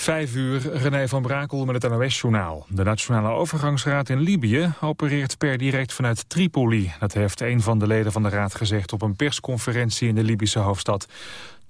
Vijf uur, René van Brakel met het NOS-journaal. De Nationale Overgangsraad in Libië opereert per direct vanuit Tripoli. Dat heeft een van de leden van de raad gezegd op een persconferentie in de Libische hoofdstad.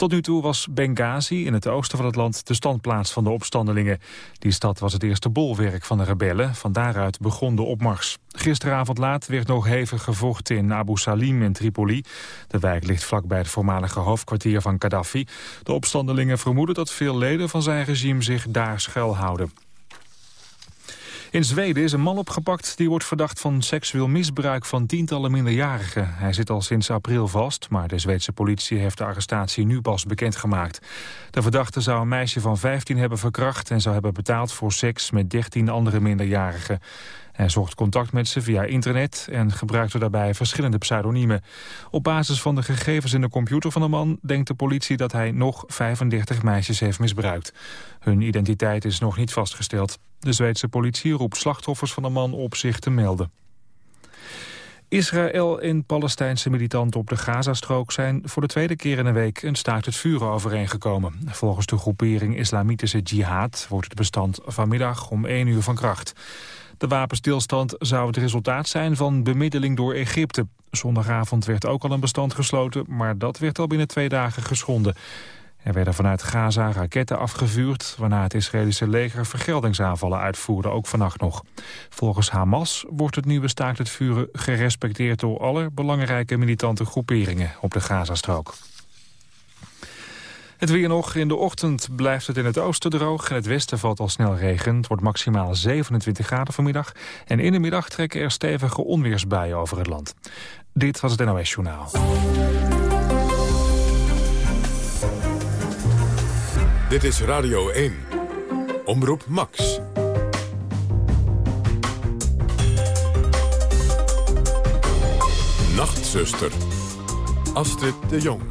Tot nu toe was Benghazi in het oosten van het land de standplaats van de opstandelingen. Die stad was het eerste bolwerk van de rebellen. Van daaruit begon de opmars. Gisteravond laat werd nog hevig gevochten in Abu Salim in Tripoli. De wijk ligt vlakbij het voormalige hoofdkwartier van Gaddafi. De opstandelingen vermoeden dat veel leden van zijn regime zich daar schuilhouden. In Zweden is een man opgepakt die wordt verdacht van seksueel misbruik van tientallen minderjarigen. Hij zit al sinds april vast, maar de Zweedse politie heeft de arrestatie nu pas bekendgemaakt. De verdachte zou een meisje van 15 hebben verkracht en zou hebben betaald voor seks met 13 andere minderjarigen. Hij zocht contact met ze via internet en gebruikte daarbij verschillende pseudoniemen. Op basis van de gegevens in de computer van de man denkt de politie dat hij nog 35 meisjes heeft misbruikt. Hun identiteit is nog niet vastgesteld. De Zweedse politie roept slachtoffers van de man op zich te melden. Israël en Palestijnse militanten op de Gazastrook zijn voor de tweede keer in een week een staakt het vuren overeengekomen. Volgens de groepering Islamitische Jihad wordt het bestand vanmiddag om 1 uur van kracht. De wapenstilstand zou het resultaat zijn van bemiddeling door Egypte. Zondagavond werd ook al een bestand gesloten, maar dat werd al binnen twee dagen geschonden. Er werden vanuit Gaza raketten afgevuurd... waarna het Israëlische leger vergeldingsaanvallen uitvoerde, ook vannacht nog. Volgens Hamas wordt het nieuwe staakt het vuren gerespecteerd... door alle belangrijke militante groeperingen op de Gazastrook. Het weer nog. In de ochtend blijft het in het oosten droog. In het westen valt al snel regen. Het wordt maximaal 27 graden vanmiddag. En in de middag trekken er stevige onweersbuien over het land. Dit was het NOS Journaal. Dit is Radio 1. Omroep Max. Nachtzuster. Astrid de Jong.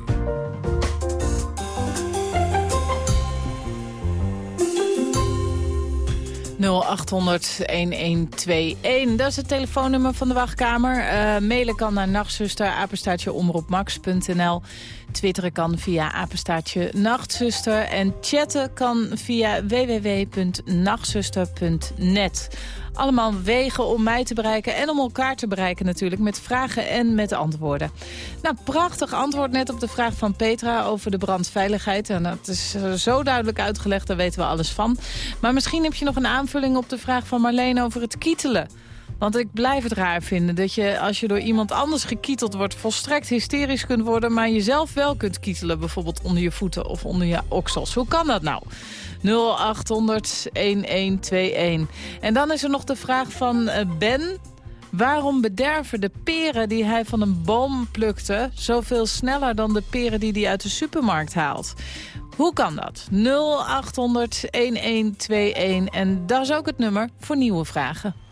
0800-1121. Dat is het telefoonnummer van de wachtkamer. Uh, mailen kan naar nachtzuster, omroepmax.nl. Twitteren kan via apenstaartje nachtzuster. En chatten kan via www.nachtzuster.net. Allemaal wegen om mij te bereiken en om elkaar te bereiken natuurlijk. Met vragen en met antwoorden. Nou, prachtig antwoord net op de vraag van Petra over de brandveiligheid. En dat is zo duidelijk uitgelegd, daar weten we alles van. Maar misschien heb je nog een aanvulling op de vraag van Marleen over het kietelen. Want ik blijf het raar vinden dat je als je door iemand anders gekieteld wordt... volstrekt hysterisch kunt worden, maar jezelf wel kunt kietelen. Bijvoorbeeld onder je voeten of onder je oksels. Hoe kan dat nou? 0800 1121. En dan is er nog de vraag van eh, Ben. Waarom bederven de peren die hij van een boom plukte... zoveel sneller dan de peren die hij uit de supermarkt haalt? Hoe kan dat? 0800 1121. En dat is ook het nummer voor nieuwe vragen.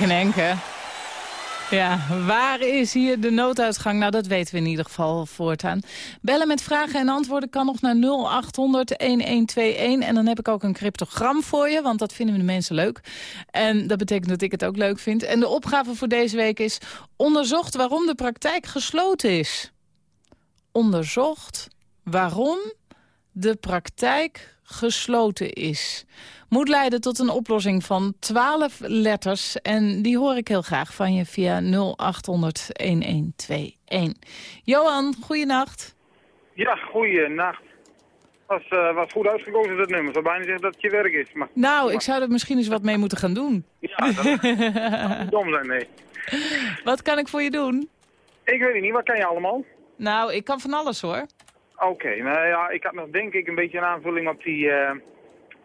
Henk en. Ja, waar is hier de nooduitgang? Nou, dat weten we in ieder geval voortaan. Bellen met vragen en antwoorden kan nog naar 0800-1121. En dan heb ik ook een cryptogram voor je, want dat vinden de mensen leuk. En dat betekent dat ik het ook leuk vind. En de opgave voor deze week is... onderzocht waarom de praktijk gesloten is. Onderzocht waarom de praktijk gesloten is. Moet leiden tot een oplossing van 12 letters. En die hoor ik heel graag van je via 0800-1121. Johan, goeienacht. Ja, goeienacht. Was, eh, was goed uitgekozen dat nummer. Ik zou bijna zeggen dat het je werk is. Maar Nou, ik zou er misschien eens wat mee moeten gaan doen. ja, dat dom zijn, nee. Wat kan ik voor je doen? Ik weet het niet, wat kan je allemaal? Nou, ik kan van alles hoor. Oké, nou ja, ik had nog denk ik een beetje een aanvulling op die, eh,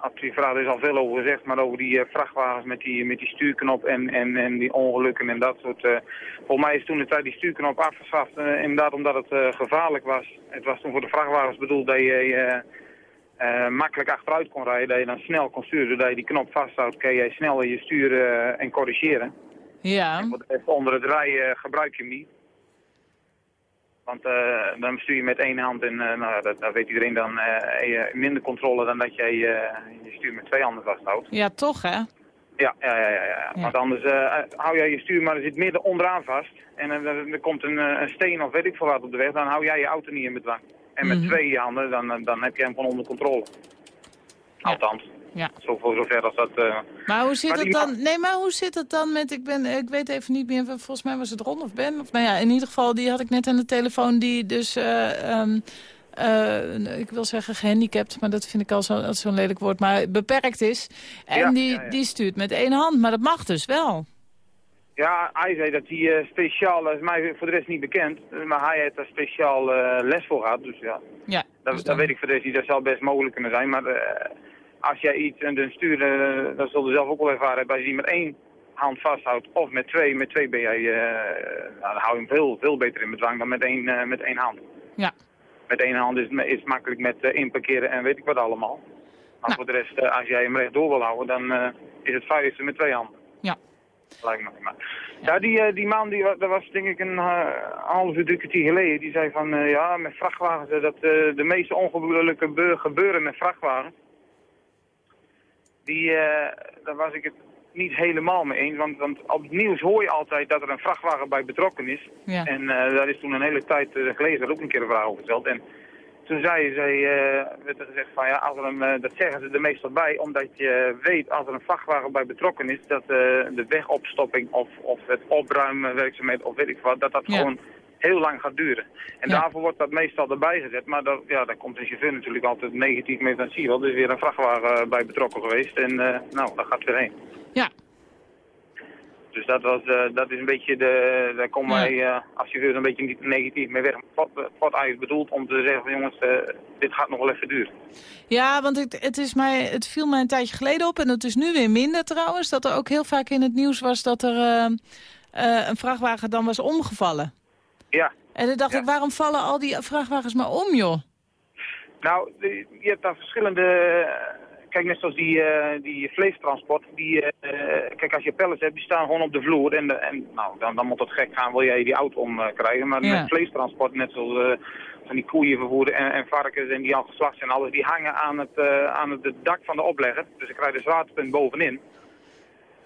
op die vraag. Er is al veel over gezegd, maar over die eh, vrachtwagens met die, met die stuurknop en, en, en die ongelukken en dat soort. eh volgens mij is toen de tijd die stuurknop afgeschaft, inderdaad omdat het gevaarlijk was. Het was toen voor de vrachtwagens bedoeld dat je makkelijk achteruit kon rijden, dat je dan snel kon sturen. Doordat je die knop vasthoudt, kun je snel je sturen en corrigeren. Ja, even onder het rijden gebruik je hem niet. Want eh, dan stuur je met één hand en eh, nou, dat, dat weet iedereen dan eh, minder controle dan dat jij je stuur met twee handen vasthoudt. ja toch hè? Ja, ja, ja, ja, ja. Want anders hou jij je stuur maar er zit midden onderaan vast. En er, komt een, een steen of weet ik veel wat op de weg, dan hou jij je auto niet in bedwang. En met Mhm. twee handen, dan, dan heb je hem gewoon onder controle. Althans, Ja. Zo voor zover als dat... eh, Maar hoe zit Maar het dan? Nee, maar hoe zit het dan met? Ik ben, ik weet even niet meer. Volgens mij was het Ron of Ben. Of nou ja, in ieder geval die had ik net aan de telefoon. Die dus, eh, ehm, eh, ik wil zeggen gehandicapt, maar dat vind ik al zo- zo'n lelijk woord. Maar beperkt is. En Ja, die, ja, ja. die stuurt met één hand, maar dat mag dus wel. Ja, hij zei dat hij eh, speciaal, dat is mij voor de rest niet bekend, maar hij heeft daar speciaal les voor gehad. Dus ja, Ja, dat, dus dat weet ik voor de rest niet, dat zou best mogelijk kunnen zijn. Maar als jij iets en dan sturen, dat zul je zelf ook wel ervaren hebben, als je die met één hand vasthoudt of met twee, met twee ben jij, eh, nou, dan hou je hem veel, veel beter in bedwang dan met één, eh, met één hand. Ja. Met één hand is het makkelijk met eh, inparkeren en weet ik wat allemaal. Maar Nou. voor de rest, eh, als jij hem rechtdoor wil houden, dan eh, is het veiligste met twee handen. Ja. Lijkt me. Maar. Ja, die, eh, die man, die, dat was denk ik een eh, half uur, drie kwartier geleden, die zei van, eh, ja, met vrachtwagens, eh, dat eh, de meeste ongelukken gebeur- gebeuren met vrachtwagens. Die, eh, daar was ik het niet helemaal mee eens. Want, want op het nieuws hoor je altijd dat er een vrachtwagen bij betrokken is. Ja. En uh, daar is toen een hele tijd uh, geleden ook een keer een vraag over gesteld. En toen zei, uh, werd er gezegd van ja, als er een, dat zeggen ze er meestal bij, omdat je weet als er een vrachtwagen bij betrokken is, dat de wegopstopping of, of het opruimen werkzaamheden of weet ik wat, dat dat Ja. gewoon heel lang gaat duren. En Ja. daarvoor wordt dat meestal erbij gezet. Maar daar, ja, daar komt de chauffeur natuurlijk altijd negatief mee van zie je wel. Er is weer een vrachtwagen bij betrokken geweest en eh, nou, daar gaat weer heen. Ja. Dus dat, was, eh, dat is een beetje de, daar komen Ja. wij eh, als chauffeurs een beetje niet negatief mee weg. Wat, wat eigenlijk bedoeld om te zeggen van jongens, eh, dit gaat nog wel even duren. Ja, want het, het, is mij, het viel mij een tijdje geleden op, en het is nu weer minder trouwens, dat er ook heel vaak in het nieuws was dat er eh, eh, een vrachtwagen dan was omgevallen. Ja, En dan dacht Ja. ik, waarom vallen al die vrachtwagens maar om, joh? Nou, je hebt daar verschillende... eh, Kijk, net zoals die, eh, die vleestransport. Die, eh, kijk, als je pallets hebt, die staan gewoon op de vloer. En, de- en nou, dan, dan moet het gek gaan, wil jij die auto omkrijgen. maar Ja. met vleestransport, net zoals van die koeien vervoeren en, en varkens en die al geslacht zijn, alles, die hangen aan het, aan het dak van de oplegger. Dus dan krijg je de zwaartepunt bovenin.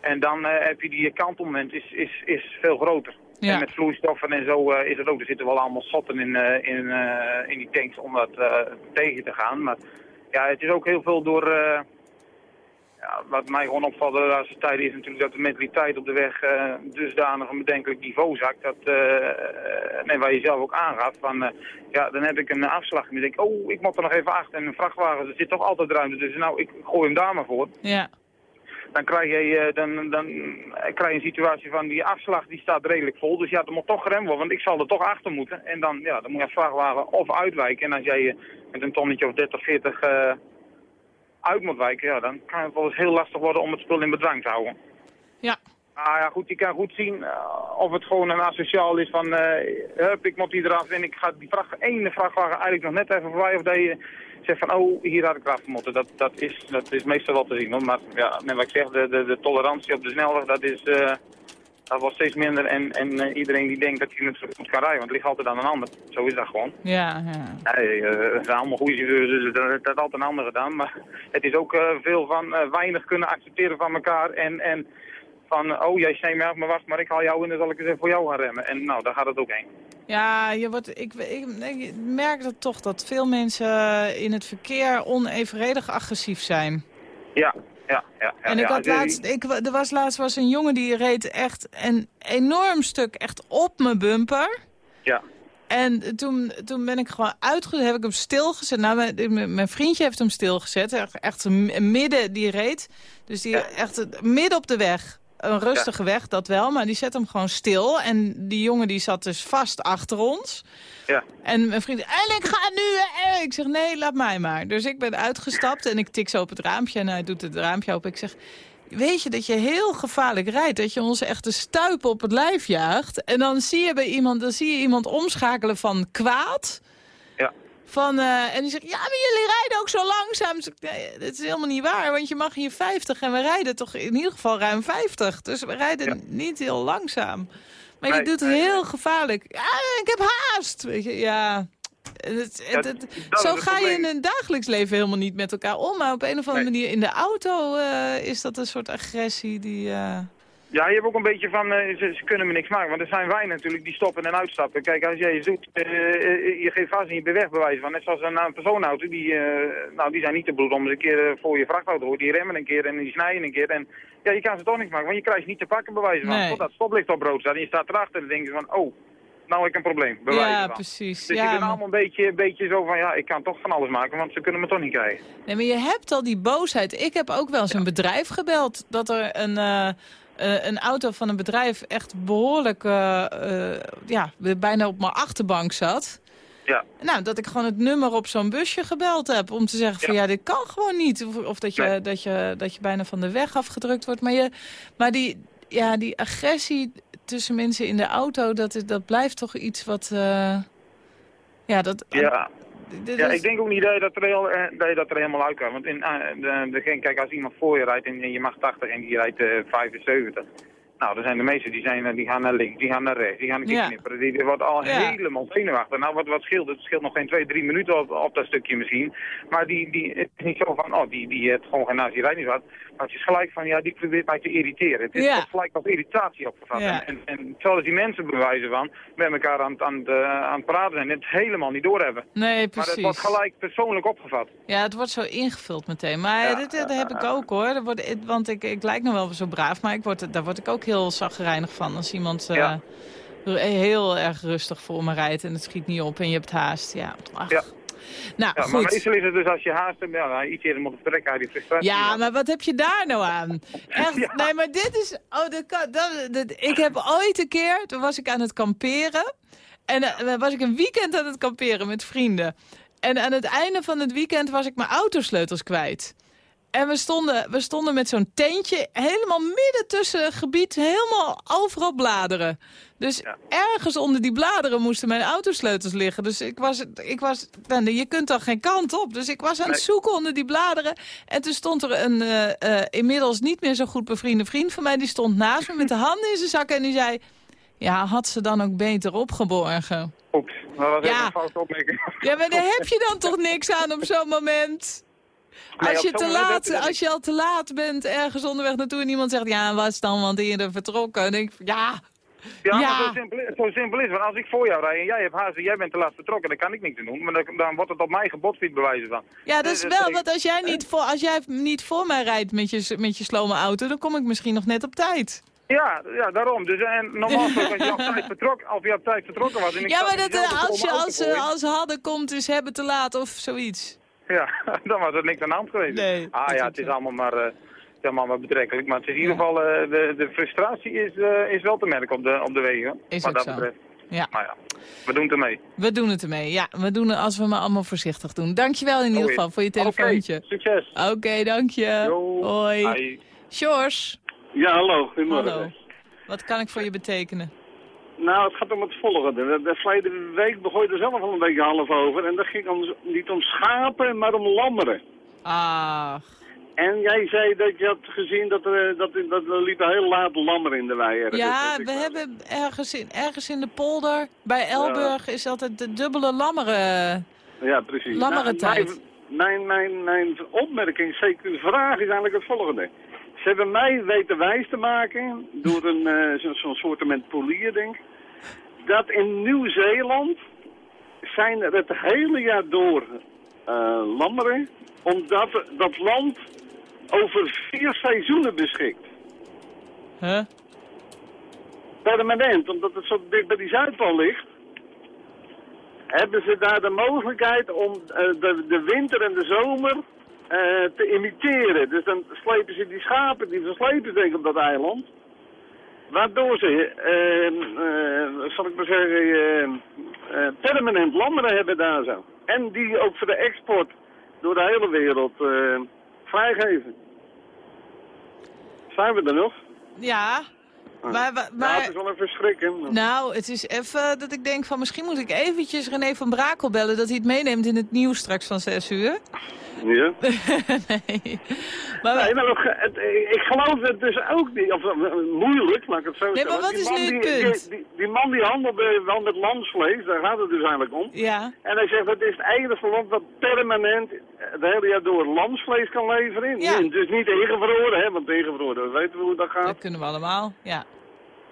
En dan heb je die kantelmoment is, is, is veel groter. Ja. En met vloeistoffen en zo eh, is het ook. Er zitten wel allemaal sotten in, eh, in, eh, in die tanks om dat tegen te gaan. Maar ja, het is ook heel veel door... ja, wat mij gewoon opvalt de laatste tijd is natuurlijk dat de mentaliteit op de weg dusdanig een bedenkelijk niveau zakt. Dat, nee, waar je zelf ook aangaf, van, ja, dan heb ik een afslag en dan denk ik, oh, ik moet er nog even achter. En een vrachtwagen, er zit toch altijd ruimte tussen. Nou, ik gooi hem daar maar voor Ja. Dan krijg je, eh, dan, dan krijg je een situatie van die afslag die staat redelijk vol. Dus ja, er moet toch geremd worden, want ik zal er toch achter moeten. En dan, ja, dan moet je als vrachtwagen of uitwijken. En als jij eh, met een tonnetje of 30, 40 eh, uit moet wijken, ja, dan kan het wel eens heel lastig worden om het spul in bedwang te houden. Ja. Nou ja, goed, je kan goed zien of het gewoon een asociaal is van, eh hup, ik moet hier eraf en ik ga die vracht, ene vrachtwagen eigenlijk nog net even voorbij. Of dat je zegt van, oh, hier had ik eraf moeten. Dat, dat, is, dat is meestal wel te zien hoor. Maar ja, net wat ik zeg, de, de, de tolerantie op de snelweg, dat is, eh, dat wordt steeds minder. En, en eh, iedereen die denkt dat hij het zo goed kan rijden, want het ligt altijd aan een ander. Zo is dat gewoon. Ja, ja. Nee, eh, het zijn allemaal goede chauffeurs, dus dat dat altijd een ander gedaan. Maar het is ook veel van weinig kunnen accepteren van elkaar. En, en van, oh, jij snijdt mij af, maar wacht, maar ik haal jou in, dan zal ik eens even voor jou gaan remmen. En nou, daar gaat het ook heen. Ja, je wordt, ik, ik, ik merk dat toch dat veel mensen in het verkeer onevenredig agressief zijn. Ja, ja, ja. ja en ik ja. had laatst, ik, er was laatst was een jongen die reed echt een enorm stuk echt op mijn bumper. Ja, En toen, toen ben ik gewoon uitgezet, heb ik hem stilgezet. Nou, mijn, mijn- vriendje heeft hem stilgezet. Echt, midden die reed. Dus die Ja. echt midden op de weg. Een rustige weg, dat wel. Maar die zet hem gewoon stil. En die jongen die zat dus vast achter ons. ja. En mijn vriend, en ik ga nu. eh." Ik zeg, nee, laat mij maar. Dus ik ben uitgestapt en ik tik zo op het raampje. En hij doet het raampje open. Ik zeg, weet je dat je heel gevaarlijk rijdt? Dat je ons echt de stuip op het lijf jaagt. En dan zie je bij iemand, dan zie je iemand omschakelen van kwaad. Van, eh, en die zegt, ja, maar jullie rijden ook zo langzaam. Dus nee, dat is helemaal niet waar, want je mag hier 50 en we rijden toch in ieder geval ruim 50. Dus we rijden Ja. niet heel langzaam. Maar Nee, je doet het nee, heel gevaarlijk. Ja, ik heb haast. Weet je, ja. Het, zo ga je in een dagelijks leven helemaal niet met elkaar om. Maar op een of andere manier in de auto eh, is dat een soort agressie die... eh, Ja, je hebt ook een beetje van, eh, ze, ze kunnen me niks maken. Want er zijn wij natuurlijk die stoppen en uitstappen. Kijk, als jij zoekt, eh, eh, je geeft vast en je bent wegbewijs van. Net zoals een, een persoonauto, die, nou, die zijn niet te bloed om eens een keer voor je vrachtauto hoor. Die remmen een keer en die snijden een keer. En ja, je kan ze toch niks maken, want je krijgt niet te pakken bewijzen van. Nee. Totdat het stoplicht op rood staat en je staat erachter en dan denk je van, oh, nou heb ik een probleem. Bewijzen ja, van. precies. Dus ja, je bent maar- allemaal een beetje, een beetje zo van, ja, ik kan toch van alles maken, want ze kunnen me toch niet krijgen. Nee, maar je hebt al die boosheid. Ik heb ook wel eens een bedrijf gebeld dat er een, eh, een auto van een bedrijf echt behoorlijk, eh, eh, ja, bijna op mijn achterbank zat. Ja. Nou, dat ik gewoon het nummer op zo'n busje gebeld heb om te zeggen van Ja. ja, dit kan gewoon niet. Of, of dat, je, Nee. dat, je, dat je bijna van de weg afgedrukt wordt. Maar, je, maar die, ja, die agressie tussen mensen in de auto, dat, dat blijft toch iets wat... ja, dat, Ja, Ja, ik denk ook niet dat je dat er, heel, eh, dat, je dat er helemaal uit kan. Want in, eh, de, de, kijk, als iemand voor je rijdt en je mag 80 en die rijdt eh 75. Nou, dan zijn de meesten die, zijn, die gaan naar links, die gaan naar rechts, die gaan een keer Ja. knipperen. Die, die wordt al Ja. helemaal zenuwachtig. Nou, wat, wat scheelt? Het scheelt nog geen twee, drie minuten op, op dat stukje misschien. Maar die, die, het is niet zo van, oh, die, die heeft gewoon geen naast, die rijdt niet wat. Je gelijk van, ja, die probeert mij te irriteren. Het is Ja. gelijk als irritatie opgevat. Ja. En, en terwijl die mensen bewijzen van, met elkaar aan, het- aan, het, aan het praten en het helemaal niet doorhebben. Nee, Maar het precies. wordt gelijk persoonlijk opgevat. Ja, het wordt zo ingevuld meteen. Maar Ja, dit, heb ik ook hoor. Dat wordt, want ik, ik lijk nog wel zo braaf, maar ik word, daar word ik ook heel zagrijnig van. Als iemand eh, heel erg rustig voor me rijdt en het schiet niet op en je hebt haast. Ja, ach. Nou, Ja, maar goed. meestal is het dus als je haast hebt, ja, iets eerder moet vertrekken uit die frustratie. Ja, maar wat heb je daar nou aan? Echt, Ja. nee, maar dit is... Oh, dat kan, dat, dat- ik heb ooit een keer, toen was ik aan het kamperen. En eh, was ik een weekend aan het kamperen met vrienden. En aan het einde van het weekend was ik mijn autosleutels kwijt. En we stonden, we stonden met zo'n tentje helemaal midden tussen het gebied, helemaal overal bladeren. Dus Ja. ergens onder die bladeren moesten mijn autosleutels liggen. Dus ik was, ik was nou, je kunt dan geen kant op. Dus ik was aan het zoeken onder die bladeren. En toen stond er een eh, eh, inmiddels niet meer zo goed bevriende vriend van mij. Die stond naast me met de handen in zijn zakken en die zei... Ja, had ze dan ook beter opgeborgen? Oeps, dat was even Ja. een foute opmerking. Ja, maar daar heb je dan toch niks aan op zo'n moment? Als je, te laat, als je al te laat bent ergens onderweg naartoe en iemand zegt... ja, was dan want eerder vertrokken? Denk ik, ja, Ja, Ja. maar zo simpel, is- zo simpel is het. Want als ik voor jou rijd en jij hebt haast en jij bent te laat vertrokken, dan kan ik niks doen. Maar dan, dan wordt het op mij gebotfiet bewijzen van. ja, dat is Dus, wel, ik- want als jij, niet voor, als jij niet voor mij rijdt met je, met je slome auto... dan kom ik misschien nog net op tijd. Ja, ja, daarom. Dus, en normaal gesproken als je op tijd vertrokken, als je op tijd vertrokken was... En ik Ja, maar dat, eh, als je als, eh, als hadden komt is hebben te laat of zoiets. Ja, dan was er niks aan de hand geweest. Nee, ah ja, is het is zo. allemaal maar, eh, allemaal maar betrekkelijk. Maar het is in ieder Ja. geval, eh, de, de frustratie is, eh, is wel te merken op de, op de wegen. Is wat ook dat zo. betreft. Ja. Maar ja, we doen het ermee. We doen het ermee. Ja, we doen het als we maar allemaal voorzichtig doen. Dankjewel in ieder Oké. geval voor je Oké, telefoontje. succes. Oké, dank je. Yo. Hoi. Hi. Sjors, Ja, hallo. Goedemorgen. hallo. Wat kan ik voor je betekenen? Nou, het gaat om het volgende. De, de verleden week begon je er zelf al een beetje half over. En dat ging om, niet om schapen, maar om lammeren. Ach, En jij zei dat je had gezien dat er, dat, er- dat er liepen heel laat lammeren in de wei. ergens, ja, we wel. hebben ergens in, ergens in de polder, bij Elburg, is altijd de dubbele lammeren. Ja, precies. Lammere Nou, tijd. Mijn, mijn, mijn, mijn opmerking, zeker de vraag is eigenlijk het volgende. Ze hebben mij weten wijs te maken, door een eh, zo- zo'n soort met polier, denk ik, dat in Nieuw-Zeeland zijn er het hele jaar door eh, lammeren, omdat dat land over vier seizoenen beschikt. Huh? Permanent, omdat het zo dicht bij die Zuidpool ligt, hebben ze daar de mogelijkheid om eh, de, de winter en de zomer eh, te imiteren. Dus dan slepen ze die schapen, die verslepen denk ik op dat eiland. Waardoor ze, eh, eh, zal ik maar zeggen, permanent lammeren hebben daar zo. En die ook voor de export door de hele wereld vrijgeven. Zijn we er nog? Ja, maar... Ja, het maar is wel even schrikken. nou, het is even dat ik denk van misschien moet ik eventjes René van Brakel bellen... dat hij het meeneemt in het nieuws straks van 6 uur. Ja. nee. Maar, Nee, maar het, ik geloof het dus ook niet. Of eh, moeilijk, laat ik het zo Nee, maar wat Die is man nu het die, punt? Die, die, die man die handelde wel met lamsvlees, daar gaat het dus eigenlijk om. ja, En hij zegt dat is het enige land dat permanent het hele jaar door lamsvlees kan leveren. Ja. Dus niet ingevroren, hè, want ingevroren, we weten we hoe dat gaat. dat kunnen we allemaal. Ja.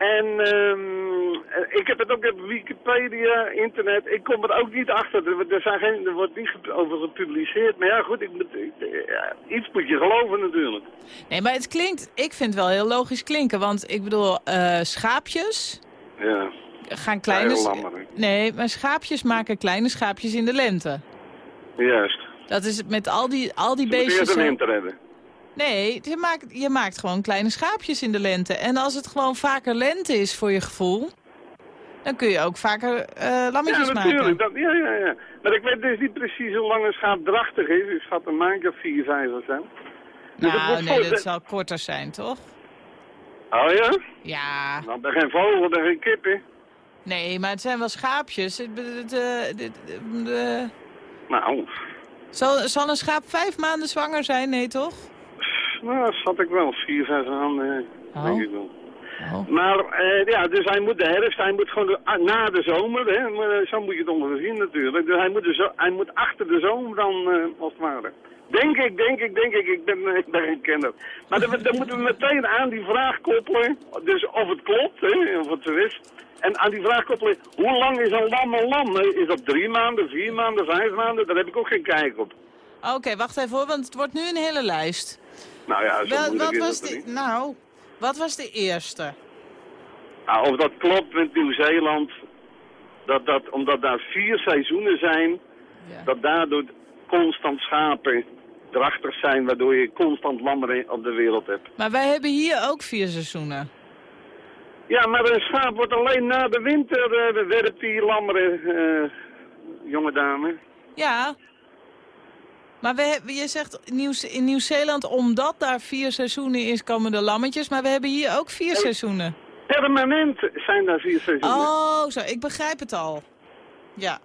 En ehm, eh, ik heb het ook op Wikipedia, internet. Ik kom er ook niet achter. Er, zijn geen, er wordt niet over gepubliceerd. Maar ja, goed, ik ik- eh, ja, iets moet je geloven natuurlijk. Nee, maar het klinkt, ik vind het wel heel logisch klinken. Want ik bedoel, eh, schaapjes Ja, gaan kleine... Nee, maar schaapjes maken kleine schaapjes in de lente. Juist. Dat is het met al die, al die Ze moeten beestjes... eerst een zo- winter hebben. Nee, je maakt, je maakt gewoon kleine schaapjes in de lente. En als het gewoon vaker lente is voor je gevoel... dan kun je ook vaker eh lammetjes Ja, maken. natuurlijk. Dat, ja, ja, ja. Maar ik weet dus niet precies hoe lang een schaap drachtig is. Ik schat een maandje of vier, vijf of zo. Dus Nou, wordt nee, voor- dat zal korter zijn, toch? Oh ja? Ja, Nou, ben geen vogel, ben geen kip, hè. nee, maar het zijn wel schaapjes. De- Nou, Zal, zal een schaap vijf maanden zwanger zijn? Nee, toch? Nou, dat zat ik wel. Vier, vijf maanden, Oh. denk ik wel. Oh. Maar eh, ja, dus hij moet de herfst, hij moet gewoon de- ah, na de zomer, hè, maar, eh, zo moet je het ongeveer zien natuurlijk. Dus hij moet, de zo- hij moet achter de zomer dan, eh, als het ware, Denk ik, denk ik, denk ik. Ik ben, ik ben geen kenner. Maar dan, dan moeten we meteen aan die vraag koppelen. Dus of het klopt, hè, of het zo is. En aan die vraag koppelen, hoe lang is een lam een lam? Is dat drie maanden, vier maanden, vijf maanden? Daar heb ik ook geen kijk op. Oké, wacht even hoor, want het wordt nu een hele lijst. Nou ja, zo wat was de, nou, wat was de eerste? Nou, of dat klopt met Nieuw-Zeeland, dat, dat, omdat daar vier seizoenen zijn, Ja. dat daardoor constant schapen drachtig zijn, waardoor je constant lammeren op de wereld hebt. Maar wij hebben hier ook vier seizoenen. Ja, maar een schaap wordt alleen na de winter eh, werpt die lammeren, eh, jonge dame. Ja. Maar we je zegt Nieuw, in Nieuw-Zeeland, omdat daar vier seizoenen is, komen de lammetjes. Maar we hebben hier ook vier seizoenen. Permanent zijn daar vier seizoenen. Oh, zo. Ik begrijp het al. Ja,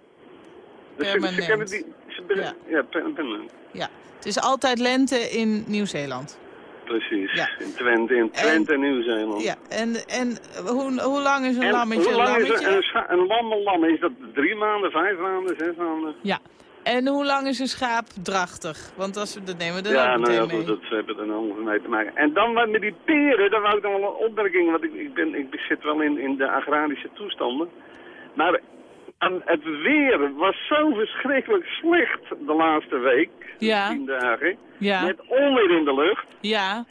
Dus ze- ze permanent. die, ze Ja. ja, per- permanent. ja. Het is altijd lente in Nieuw-Zeeland. Precies. Ja. In Twente, in Twente en Nieuw-Zeeland. Ja, en, en hoe, hoe lang is een En lammetje hoe een lang is lammetje? een, een, een een lam? Is dat drie maanden, vijf maanden, zes maanden? Ja. En hoe lang is een schaap drachtig? Want als we dat nemen, dan ja, nou ja, mee. dat hebben er dan mee te maken. En dan met die peren, daar wou ik nog wel een opmerking, want ik, ik, ben, ik zit wel in, in de agrarische toestanden. Maar het weer was zo verschrikkelijk slecht de laatste week, Ja. tien dagen, Ja, met onweer in de lucht. ja,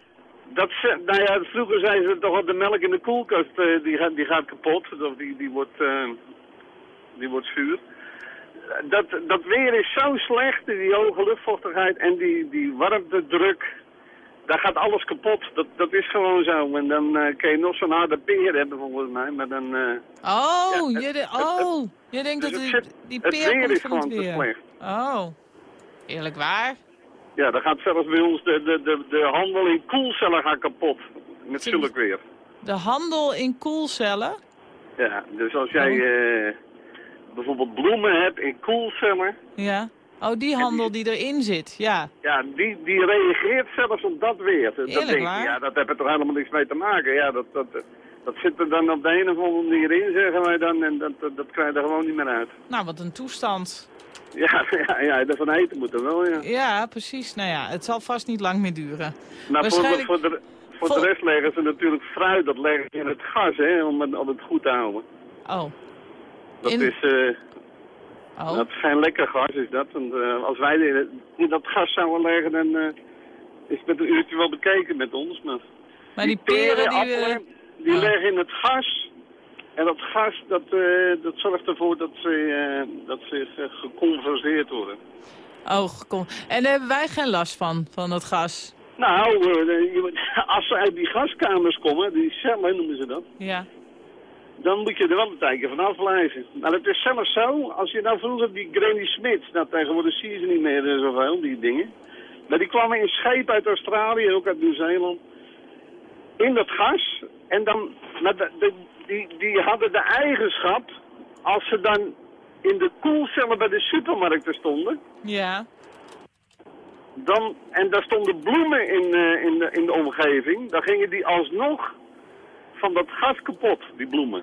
Dat ze, nou ja, vroeger zeiden ze toch al de melk in de koelkast, eh, die, gaat, die gaat kapot, of die, die, wordt, eh, die wordt zuur. Dat, dat weer is zo slecht, die hoge luchtvochtigheid en die, die warmtedruk, daar gaat alles kapot. Dat, dat is gewoon zo. En dan eh kun je nog zo'n harde peer hebben volgens mij, maar dan... eh, Oh, Ja, je, het- de- het- oh, je denkt dus dat het die, zit- die het peer weer komt is van het gewoon te slecht. Oh, eerlijk waar? Ja, dan gaat zelfs bij ons de, de, de, de handel in koelcellen gaan kapot. Met zulk weer. De handel in koelcellen? Ja, dus als jij eh, bijvoorbeeld bloemen hebt in koelcellen, Ja. Oh, die handel die erin zit, ja. ja, die, die reageert zelfs op dat weer. Dat Eerlijk denk je, waar? ja, dat heeft er toch helemaal niks mee te maken. Ja, dat, dat, dat zit er dan op de een of andere manier in, zeggen wij dan, en dat, dat, dat krijg je er gewoon niet meer uit. Nou, wat een toestand. Ja, ja, ja ervan eten moet er wel, ja. Ja, precies. Nou ja, het zal vast niet lang meer duren. Maar Waarschijnlijk- voor, de, voor, de, voor de rest leggen ze natuurlijk fruit, dat leggen ze in het gas, hè, om het, om het goed te houden. Oh, Dat In- is... eh, oh. Dat is geen lekker gas, is dat. Want eh, als wij in, dat gas zouden leggen, dan eh, is het met een uurtje wel bekeken met ons. Maar, Maar die peren die appelen, die Oh. leggen in het gas. En dat gas, dat, dat zorgt ervoor dat ze, dat ze eh, geconverseerd worden. Oh, kom. En daar hebben wij geen last van, van dat gas. Nou, als ze uit die gaskamers komen, die cellen noemen ze dat, Ja. Dan moet je er wel een tijdje van afblijven. Maar het is zelfs zo, als je nou vroeger die Granny Smiths, nou tegenwoordig zie je ze niet meer eh, zoveel, die dingen. Maar die kwamen in schepen uit Australië, ook uit Nieuw-Zeeland, in dat gas. En dan, maar de, de- die, die hadden de eigenschap, als ze dan in de koelcellen bij de supermarkten stonden, Ja. dan, en daar stonden bloemen in, eh, in, de, in de omgeving, dan gingen die alsnog van dat gas kapot, die bloemen.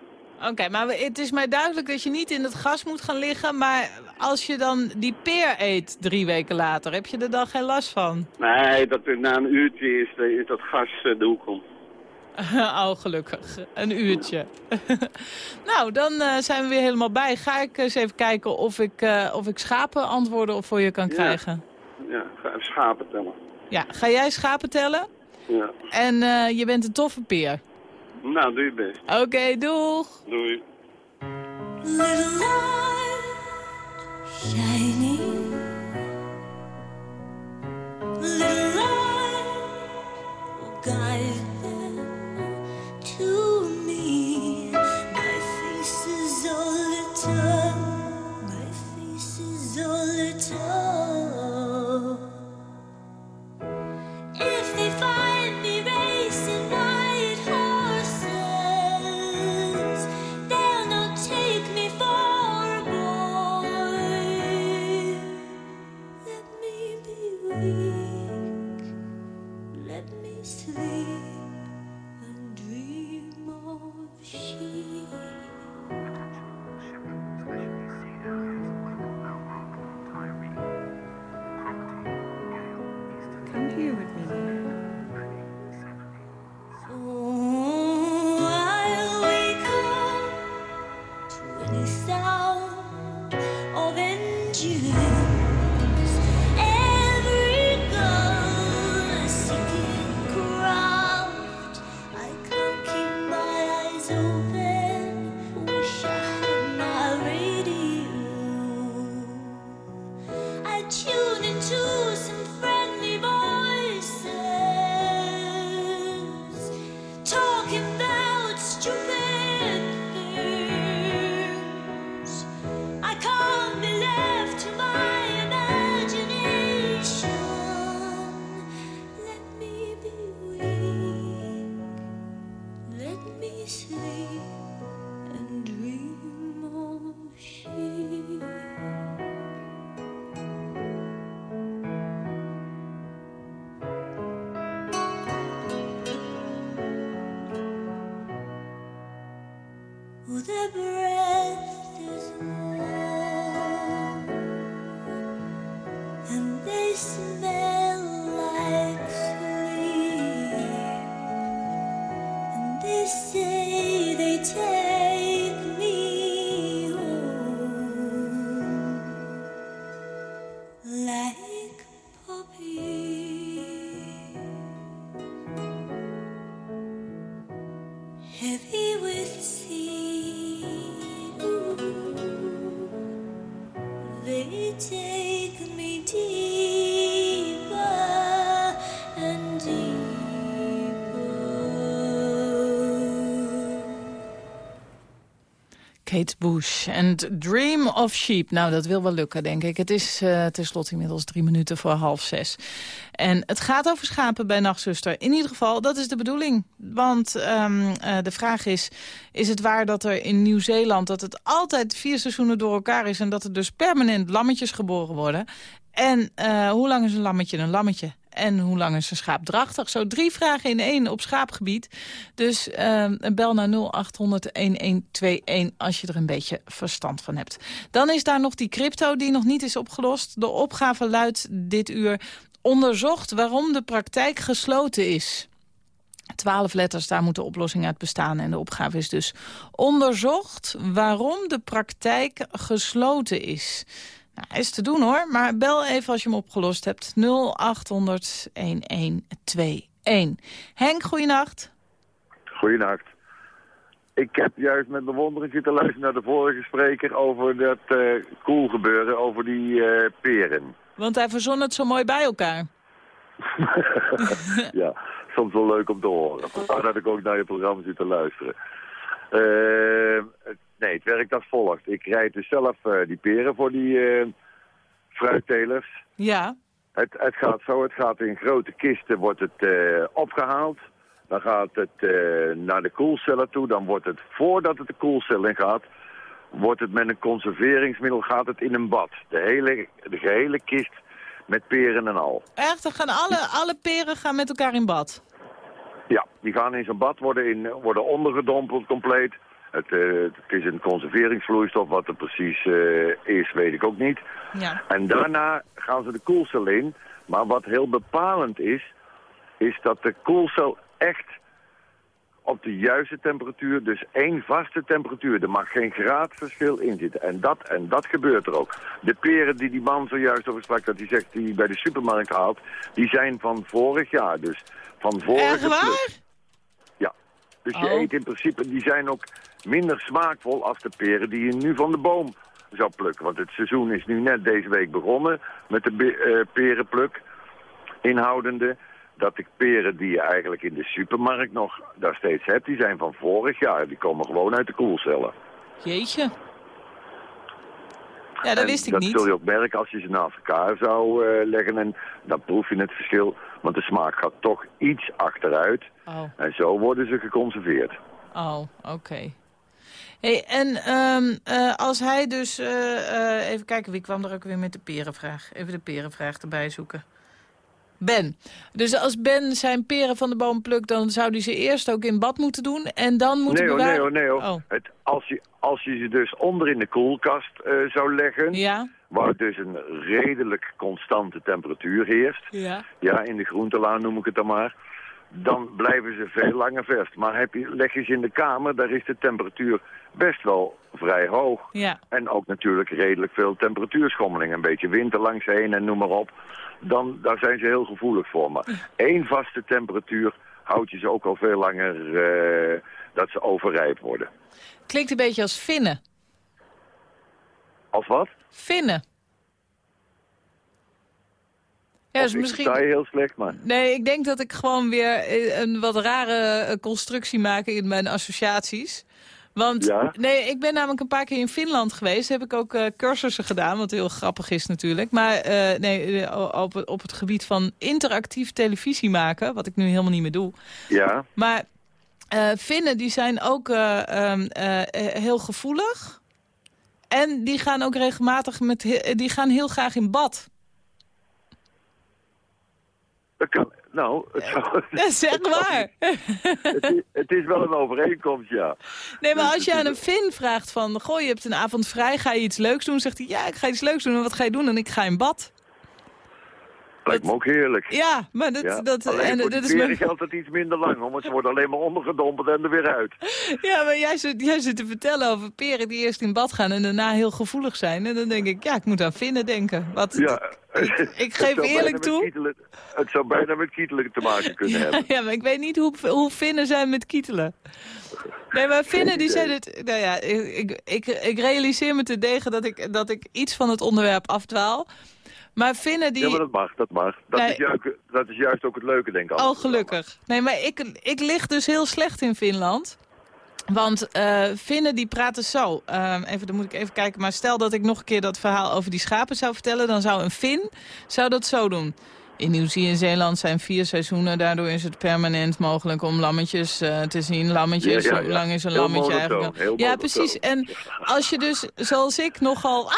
Oké, maar het is mij duidelijk dat je niet in het gas moet gaan liggen. Maar als je dan die peer eet drie weken later, heb je er dan geen last van? Nee, dat na een uurtje is, is dat gas eh, de hoek om. oh, gelukkig. Een uurtje. nou, dan eh, zijn we weer helemaal bij. Ga ik eens even kijken of ik, eh, of ik schapen antwoorden voor je kan Ja. krijgen. Ja, ga schapen tellen. Ja, ga jij schapen tellen? Ja. En je bent een toffe peer. Nou, doe je best. Oké, doeg. Doei. Little light shining, little light guide Kate Bush en Dream of Sheep. Nou, dat wil wel lukken, denk ik. Het is eh tenslotte inmiddels drie minuten voor half zes. En het gaat over schapen bij Nachtzuster. In ieder geval, dat is de bedoeling. Want ehm, eh, de vraag is, is het waar dat er in Nieuw-Zeeland... dat het altijd vier seizoenen door elkaar is... en dat er dus permanent lammetjes geboren worden? En eh, hoe lang is een lammetje een lammetje? En hoe lang is een schaap drachtig? Zo drie vragen in één op schaapgebied. Dus ehm, bel naar 0800-1121 als je er een beetje verstand van hebt. Dan is daar nog die crypto die nog niet is opgelost. De opgave luidt dit uur onderzocht waarom de praktijk gesloten is. Twaalf letters, daar moet de oplossing uit bestaan. En de opgave is dus onderzocht waarom de praktijk gesloten is. Nou, is te doen hoor, maar bel even als je hem opgelost hebt. 0800 1121. Henk, goeienacht. Goedenacht. Ik heb juist met bewondering zitten luisteren naar de vorige spreker over dat eh cool gebeuren, over die eh, peren. Want hij verzon het zo mooi bij elkaar. ja, soms wel leuk om te horen. Vandaar dat ik ook naar je programma zit te luisteren. Eh, nee, het werkt als volgt. Ik rijd dus zelf eh, die peren voor die eh, fruittelers. Ja, Het, het gaat zo, het gaat in grote kisten, wordt het eh, opgehaald. Dan gaat het naar de koelcellen toe. Dan wordt het, voordat het de koelcel in gaat, wordt het met een conserveringsmiddel gaat het in een bad. De hele, de gehele kist met peren en al. echt, dan gaan alle, alle peren gaan met elkaar in bad. Ja, die gaan in zo'n bad worden, in, worden ondergedompeld compleet. Het, eh, het is een conserveringsvloeistof, wat er precies eh, is, weet ik ook niet. Ja. En daarna gaan ze de koelcel in. Maar wat heel bepalend is, is dat de koelcel echt op de juiste temperatuur, dus één vaste temperatuur. Er mag geen graadverschil in zitten. En dat, en dat gebeurt er ook. De peren die die man zojuist over sprak, dat hij zegt die hij bij de supermarkt haalt, die zijn van vorig jaar. Dus van vorige Echt waar? Ja. Dus je Oh. eet in principe, die zijn ook minder smaakvol als de peren die je nu van de boom zou plukken. Want het seizoen is nu net deze week begonnen met de eh, perenpluk inhoudende. Dat de peren die je eigenlijk in de supermarkt nog daar steeds hebt, die zijn van vorig jaar. Die komen gewoon uit de koelcellen. Jeetje. Ja, dat wist ik dat niet. zul je ook merken als je ze naast elkaar zou eh, leggen. En dan proef je het verschil. Want de smaak gaat toch iets achteruit. Oh, En zo worden ze geconserveerd. oh oké. Hey, en ehm, eh, als hij dus... eh, eh, even kijken, wie kwam er ook weer met de perenvraag? Even de perenvraag erbij zoeken. Ben. Dus als Ben zijn peren van de boom plukt... dan zou hij ze eerst ook in bad moeten doen... en dan moeten nee nee bewaren... hoor, nee hoor. Oh. Het, als, je, als je ze dus onder in de koelkast zou leggen... Ja, waar dus een redelijk constante temperatuur heerst... ja. ja, in de groentelaan noem ik het dan maar... dan blijven ze veel langer vers. Maar heb je, leg je ze in de kamer, daar is de temperatuur best wel vrij hoog. Ja, En ook natuurlijk redelijk veel temperatuurschommeling. Een beetje wind er langs heen en noem maar op. Dan, daar zijn ze heel gevoelig voor. Maar één vaste temperatuur houdt je ze ook al veel langer eh, dat ze overrijp worden. klinkt een beetje als vinnen. Als wat? Vinnen. Ja, dus ik misschien... je heel slecht, maar... Nee, ik denk dat ik gewoon weer eh, een wat rare eh, constructie maak in mijn associaties. Want Ja? nee, ik ben namelijk een paar keer in Finland geweest. Heb ik ook eh, cursussen gedaan, wat heel grappig is natuurlijk. Maar eh, nee, op, op het gebied van interactief televisie maken, wat ik nu helemaal niet meer doe. Ja, Maar Eh, vinnen die zijn ook eh, heel gevoelig. En die gaan ook regelmatig met, die gaan heel graag in bad. Dat kan, nou, het, zou- Dat is echt waar. het, is, het is wel een overeenkomst, ja. Nee, maar als je aan een Fin vraagt van... Goh, je hebt een avond vrij, ga je iets leuks doen? Zegt hij, ja, ik ga iets leuks doen. En wat ga je doen? En ik ga in bad. Lijkt me ook heerlijk. Ja, maar dat... Ja. dat Alleen en, voor dat is mijn- geldt het iets minder lang, hoor, want ze worden alleen maar ondergedompeld en er weer uit. Ja, maar jij zit, jij zit te vertellen over peren die eerst in bad gaan... en daarna heel gevoelig zijn. En dan denk ik, ja, ik moet aan vinnen denken. Wat, Ja. ik geef eerlijk toe. kietelen- het zou bijna met kietelen te maken kunnen hebben. Ja, maar ik weet niet hoe, hoe vinnen zijn met kietelen. Nee, maar vinnen die zijn het... Nou ja, ik, ik, ik realiseer me te degen dat ik, dat ik iets van het onderwerp afdwaal. Maar vinnen die... Ja, maar dat mag, dat mag. Dat, Nee. is juist, dat is juist ook het leuke, denk ik. Oh, programma. gelukkig. Nee, maar ik, ik lig dus heel slecht in Finland. Want eh Finnen die praten zo. Ehm, even, dan moet ik even kijken. Maar stel dat ik nog een keer dat verhaal over die schapen zou vertellen... dan zou een Fin zou dat zo doen. In Nieuw-Zeeland zijn vier seizoenen. Daardoor is het permanent mogelijk om lammetjes eh, te zien. Lammetjes, Ja, ja, ja. hoe lang is een Heel lammetje eigenlijk? ja, precies. En als je dus, zoals ik, nogal... Ah,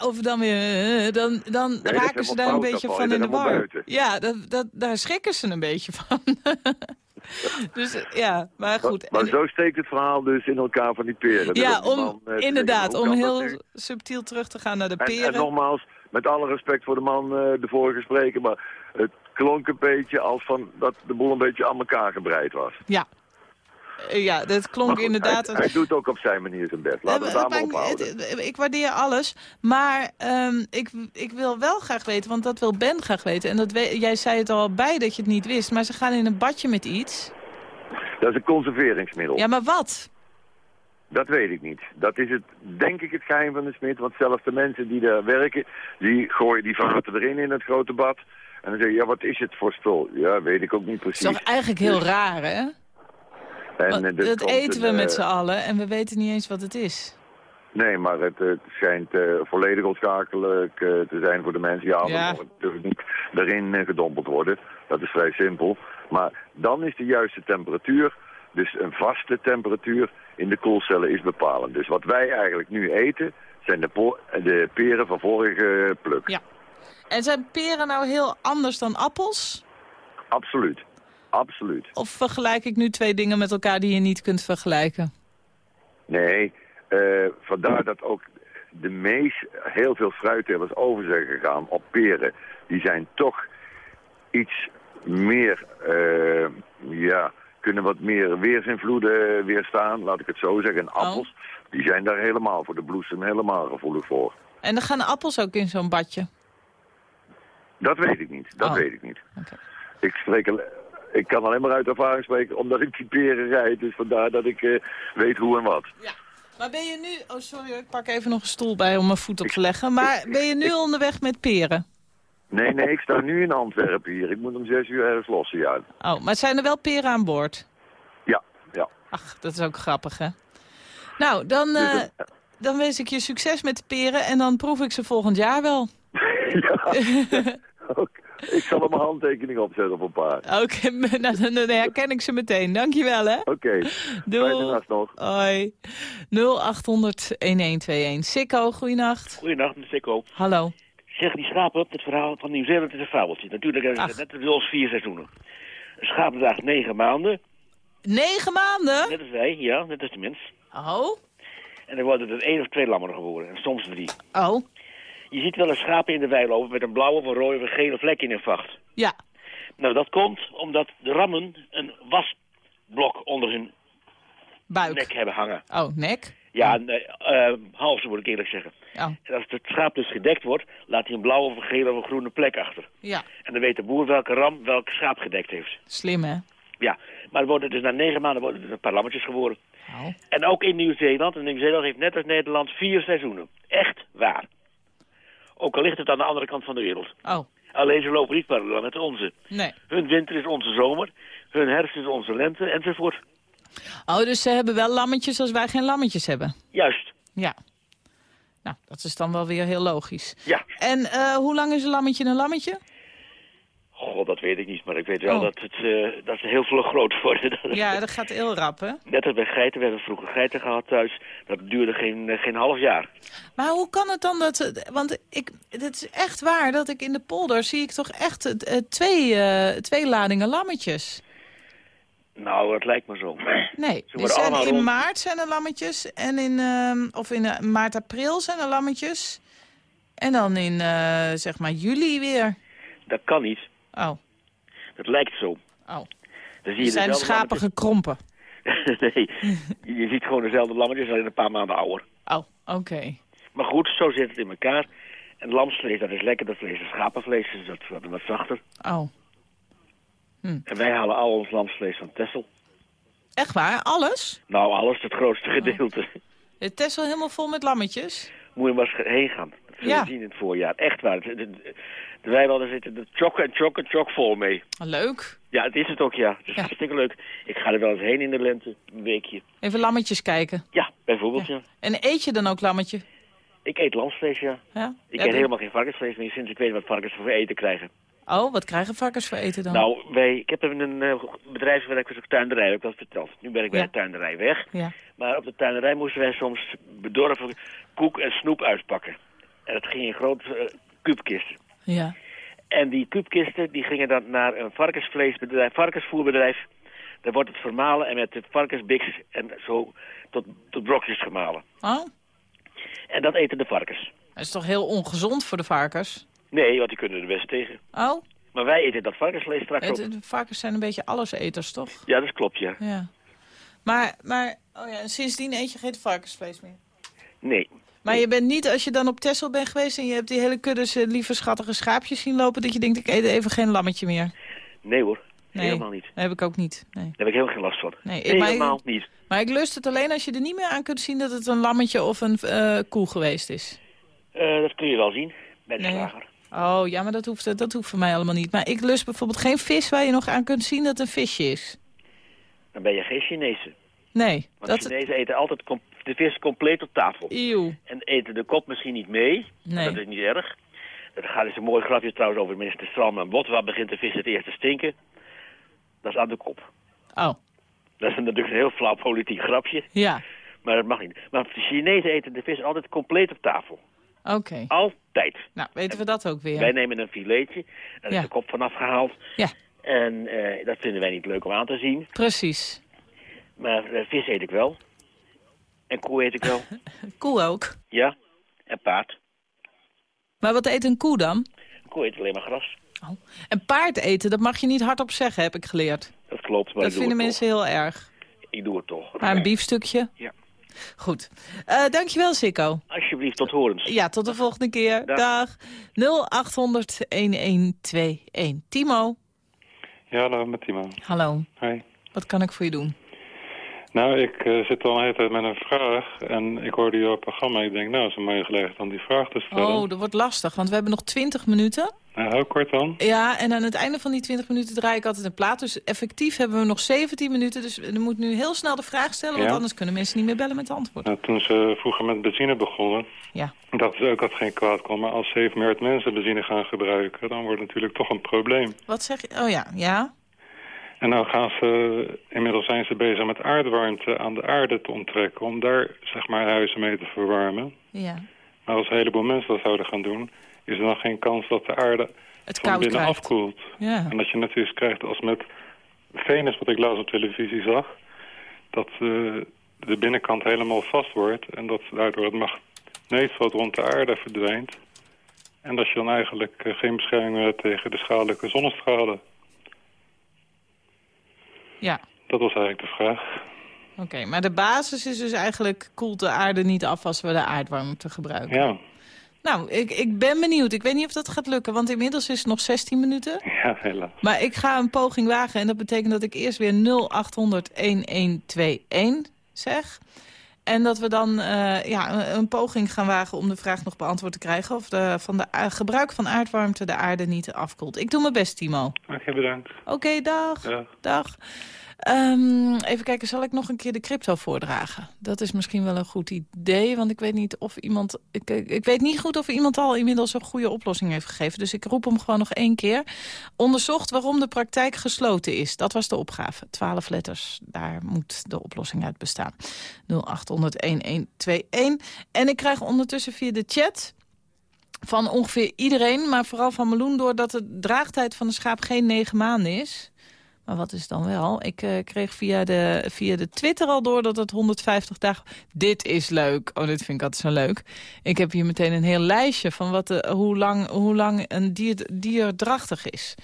of dan weer... eh, dan dan raken ze daar een beetje van in de war. Ja, dat, dat, daar schrikken ze een beetje van. dus eh, ja, maar goed. Maar, zo steekt het verhaal dus in elkaar van die peren. Ja, om man, eh, inderdaad, om heel subtiel terug te gaan naar de En, peren. en nogmaals, met alle respect voor de man, de vorige spreker, maar het klonk een beetje als van dat de boel een beetje aan elkaar gebreid was. Ja. Eh, Ja, dat klonk goed, inderdaad... Hij, hij doet ook op zijn manier zijn best. Laten we daar maar maar op houden. het- het- ik waardeer alles, maar ehm, ik, ik wil wel graag weten, want dat wil Ben graag weten. En dat we- jij zei het al bij dat je het niet wist, maar ze gaan in een badje met iets. Dat is een conserveringsmiddel. Ja, maar wat? Dat weet ik niet. Dat is het, denk ik het geheim van de smid. Want zelfs de mensen die daar werken, die gooien die vaten erin in het grote bad. En dan zeg je, ja, wat is het voor spul? Ja, weet ik ook niet Dat is precies. toch eigenlijk heel raar, hè? En, eh, er dat eten we een, met eh, z'n allen en we weten niet eens wat het is. Nee, maar het, het schijnt eh, volledig onschakelijk eh, te zijn voor de mensen. Ja, Ja. het natuurlijk niet erin eh, gedompeld worden. Dat is vrij simpel. Maar dan is de juiste temperatuur, dus een vaste temperatuur in de koelcellen is bepalend. Dus wat wij eigenlijk nu eten, zijn de, de peren van vorige pluk. Ja. En zijn peren nou heel anders dan appels? Absoluut. Absoluut. Of vergelijk ik nu twee dingen met elkaar die je niet kunt vergelijken? Nee, eh, vandaar dat ook de meest, heel veel fruittelers over zijn gegaan op peren. Die zijn toch iets meer, eh, ja, kunnen wat meer weersinvloeden weerstaan, laat ik het zo zeggen. En appels, die zijn daar helemaal voor de bloesem helemaal gevoelig voor. En dan gaan appels ook in zo'n badje? Dat weet ik niet, dat Oh. weet ik niet. Ik, spreek, ik kan alleen maar uit ervaring spreken, omdat ik die peren rijd. Dus vandaar dat ik eh, weet hoe en wat. Ja. Maar ben je nu... Oh, sorry, ik pak even nog een stoel bij om mijn voet op te leggen. Maar ben je nu onderweg met peren? Nee, nee, ik sta nu in Antwerpen hier. Ik moet om zes uur ergens lossen, ja. Oh, maar zijn er wel peren aan boord? Ja, ja. Ach, dat is ook grappig, hè? Nou, dan, eh, dan wens ik je succes met de peren en dan proef ik ze volgend jaar wel. ja. Oké. Ik zal er mijn handtekening opzetten op een paar. Oké, nou, dan, dan herken ik ze meteen. Dankjewel, hè? Oké. Fijne Doei. nacht nog. Hoi. 0800-1121. Sikko, goeienacht. Goedenacht, met Sikko. Hallo. Zeg, die schapen, het verhaal van Nieuw-Zeeland is een fabeltje. Natuurlijk hebben ze net als vier seizoenen. Een schaap draagt negen maanden, Negen maanden? net als wij, ja, net als de mens. Oh. En dan worden er één of twee lammeren geboren, en soms drie. Oh. Je ziet wel een schaap in de wei lopen met een blauwe, of een rode of een gele vlek in hun vacht. Ja. Nou, dat komt omdat de rammen een wasblok onder hun Buik. nek hebben hangen. Oh, nek? Ja, nee, eh, halve moet ik eerlijk zeggen. Oh. En als het schaap dus gedekt wordt, laat hij een blauwe of een gele of een groene plek achter. Ja. En dan weet de boer welke ram welk schaap gedekt heeft. Slim, hè? Ja, maar er worden dus na negen maanden worden er een paar lammetjes geboren. Oh. En ook in Nieuw-Zeeland. En Nieuw-Zeeland heeft net als Nederland vier seizoenen. Echt waar. Ook al ligt het aan de andere kant van de wereld. Oh. Alleen ze lopen niet parallel met onze. Nee. Hun winter is onze zomer. Hun herfst is onze lente, enzovoort. Oh, dus ze hebben wel lammetjes als wij geen lammetjes hebben. Juist. Ja. Nou, dat is dan wel weer heel logisch. Ja. En eh, hoe lang is een lammetje een lammetje? Goh, God, dat weet ik niet. Maar ik weet wel Oh. dat, het, eh, dat ze heel vlug groot worden. Ja, dat gaat heel rap, hè? Net als bij geiten. We hebben vroeger geiten gehad thuis. Dat duurde geen, eh, geen half jaar. Maar hoe kan het dan dat... Want ik, het is echt waar dat ik in de polder zie ik toch echt eh, twee, twee ladingen lammetjes. Nou, dat lijkt me zo. Nee, Ze zijn allemaal in rond. maart zijn er lammetjes. En in, ehm, of in maart, april zijn er lammetjes. En dan in, zeg maar, juli weer. Dat kan niet. Oh, Dat lijkt zo. oh. Dan zie je zijn de schapen gekrompen. nee, je ziet gewoon dezelfde lammetjes, alleen een paar maanden ouder. Oh, oké. Maar goed, zo zit het in elkaar. En lamsvlees, dat is lekker. Dat vlees is schapenvlees, dus dat is wat, zachter. Oh, En wij halen al ons lamsvlees van Tessel. echt waar? Alles? Nou, alles, het grootste gedeelte. Het Tesla helemaal vol met lammetjes? Moet je maar eens heen gaan. Dat zul je Ja. zien in het voorjaar. Echt waar. De, de, de, zitten er chok en chok en chok vol mee. Leuk. Ja, het is het ook, ja. Het is Ja. hartstikke leuk. Ik ga er wel eens heen in de lente, een weekje. Even lammetjes kijken. Ja, bijvoorbeeld, ja. En eet je dan ook lammetje? Ik eet lamsvlees, ja. Ja? Ik eet helemaal geen varkensvlees meer sinds ik weet wat varkens voor eten krijgen. Oh, wat krijgen varkens voor eten dan? Nou, wij, ik heb in een uh, bedrijf gewerkt, dus ook tuinderij, heb ik dat verteld. Nu ben ik bij de tuinderij weg. Ja. Maar op de tuinderij moesten wij soms bedorven koek en snoep uitpakken. En dat ging in grote eh, kuubkisten. Ja. En die kuubkisten die gingen dan naar een varkensvleesbedrijf, varkensvoerbedrijf. Daar wordt het vermalen en met de varkensbiks en zo tot, tot brokjes gemalen. Oh, En dat eten de varkens. dat is toch heel ongezond voor de varkens? Nee, want die kunnen er best tegen. Oh, Maar wij eten dat varkensvlees straks het, ook. de varkens zijn een beetje alleseters, toch? Ja, dat klopt, ja. Ja. Maar, maar oh ja, en sindsdien eet je geen varkensvlees meer? Nee. Maar je bent niet, als je dan op Texel bent geweest... en je hebt die hele kuddes eh, lieve schattige schaapjes zien lopen... dat je denkt, ik eet even geen lammetje meer. Nee hoor, Nee. helemaal niet. Dat heb ik ook niet. Nee. Daar heb ik helemaal geen last van. Nee, ik- maar- helemaal niet. Maar ik lust het alleen als je er niet meer aan kunt zien... dat het een lammetje of een eh, koe geweest is. Eh, dat kun je wel zien bij de Nee. slager. Oh, ja, maar dat hoeft, dat hoeft voor mij allemaal niet. Maar ik lust bijvoorbeeld geen vis waar je nog aan kunt zien dat het een visje is. Dan ben je geen Chinezen. Nee, Want dat... Chinezen eten altijd de vis compleet op tafel. Eeuw. En eten de kop misschien niet mee. Nee. Dat is niet erg. Dat gaat is een mooi grapje trouwens over minister Stram en Bot. Waar begint de vis het eerst te stinken? Dat is aan de kop. Oh, Dat is natuurlijk een heel flauw politiek grapje. ja. Maar dat mag niet. Maar de Chinezen eten de vis altijd compleet op tafel. Oké. Altijd. Nou, weten we dat ook weer. Wij nemen een filetje. Daar Ja. is de kop vanaf gehaald. Ja, En eh, dat vinden wij niet leuk om aan te zien. precies. Maar eh, vis eet ik wel. En koe eet ik wel. Koe ook. ja. En paard. Maar wat eet een koe dan? Een koe eet alleen maar gras. Oh. En paard eten, dat mag je niet hardop zeggen, heb ik geleerd. Dat klopt, maar dat ik doe vinden het mensen heel erg. Ik doe het toch. Maar een biefstukje? Ja. Goed. Eh, dankjewel, Sikko. Alsjeblieft, tot horens. Ja, tot de volgende keer. Dag. Dag. 0800-1121. Timo. Ja, hallo, met Timo. Hallo. Hoi. Wat kan ik voor je doen? Nou, ik eh, zit al een hele tijd met een vraag en ik hoorde jouw programma. Ik denk, nou, is een mooie gelegenheid om die vraag te stellen. Oh, dat wordt lastig, want we hebben nog 20 minuten. Nou, heel kort dan. Ja, en aan het einde van die 20 minuten draai ik altijd een plaat. Dus effectief hebben we nog 17 minuten. Dus je moet nu heel snel de vraag stellen, want Ja. anders kunnen mensen niet meer bellen met antwoord. Nou, toen ze vroeger met benzine begonnen, Ja. dachten ze ook dat het geen kwaad kon. Maar als 7 miljard mensen benzine gaan gebruiken, dan wordt het natuurlijk toch een probleem. Wat zeg je? Oh ja, ja. En nou gaan ze, inmiddels zijn ze bezig met aardwarmte aan de aarde te onttrekken, om daar, zeg maar, huizen mee te verwarmen. Ja. Maar als een heleboel mensen dat zouden gaan doen, is er dan geen kans dat de aarde Het van binnen krijgt. afkoelt. Ja. En dat je net iets krijgt als met Venus, wat ik laatst op televisie zag, dat eh, de binnenkant helemaal vast wordt en dat daardoor het magneetveld rond de aarde verdwijnt. En dat je dan eigenlijk eh, geen bescherming meer hebt tegen de schadelijke zonnestralen. Ja. Dat was eigenlijk de vraag. Oké, maar de basis is dus eigenlijk... koelt de aarde niet af als we de aardwarmte gebruiken. Ja, Nou, ik, ik ben benieuwd. Ik weet niet of dat gaat lukken, want inmiddels is het nog 16 minuten. ja, helaas. Maar ik ga een poging wagen en dat betekent dat ik eerst weer 0800-1121 zeg. En dat we dan eh, ja, een, poging gaan wagen om de vraag nog beantwoord te krijgen... of de, van de gebruik van aardwarmte de aarde niet afkoelt. Ik doe mijn best, Timo. Oké, bedankt. Oké, dag. Dag. Dag. Ehm, even kijken, zal ik nog een keer de crypto voordragen? Dat is misschien wel een goed idee, want ik weet niet of iemand... Ik, weet niet goed of iemand al inmiddels een goede oplossing heeft gegeven. Dus ik roep hem gewoon nog één keer. Onderzocht waarom de praktijk gesloten is. Dat was de opgave. Twaalf letters, daar moet de oplossing uit bestaan. 0800-1121. En ik krijg ondertussen via de chat van ongeveer iedereen, maar vooral van Meloen... door dat de draagtijd van een schaap geen negen maanden is. Maar wat is dan wel? Ik eh, kreeg via de, via de Twitter al door dat het 150 dagen... Dit is leuk. Oh, dit vind ik altijd zo leuk. Ik heb hier meteen een heel lijstje van wat de, hoe, lang, hoe lang een dier, dier drachtig is.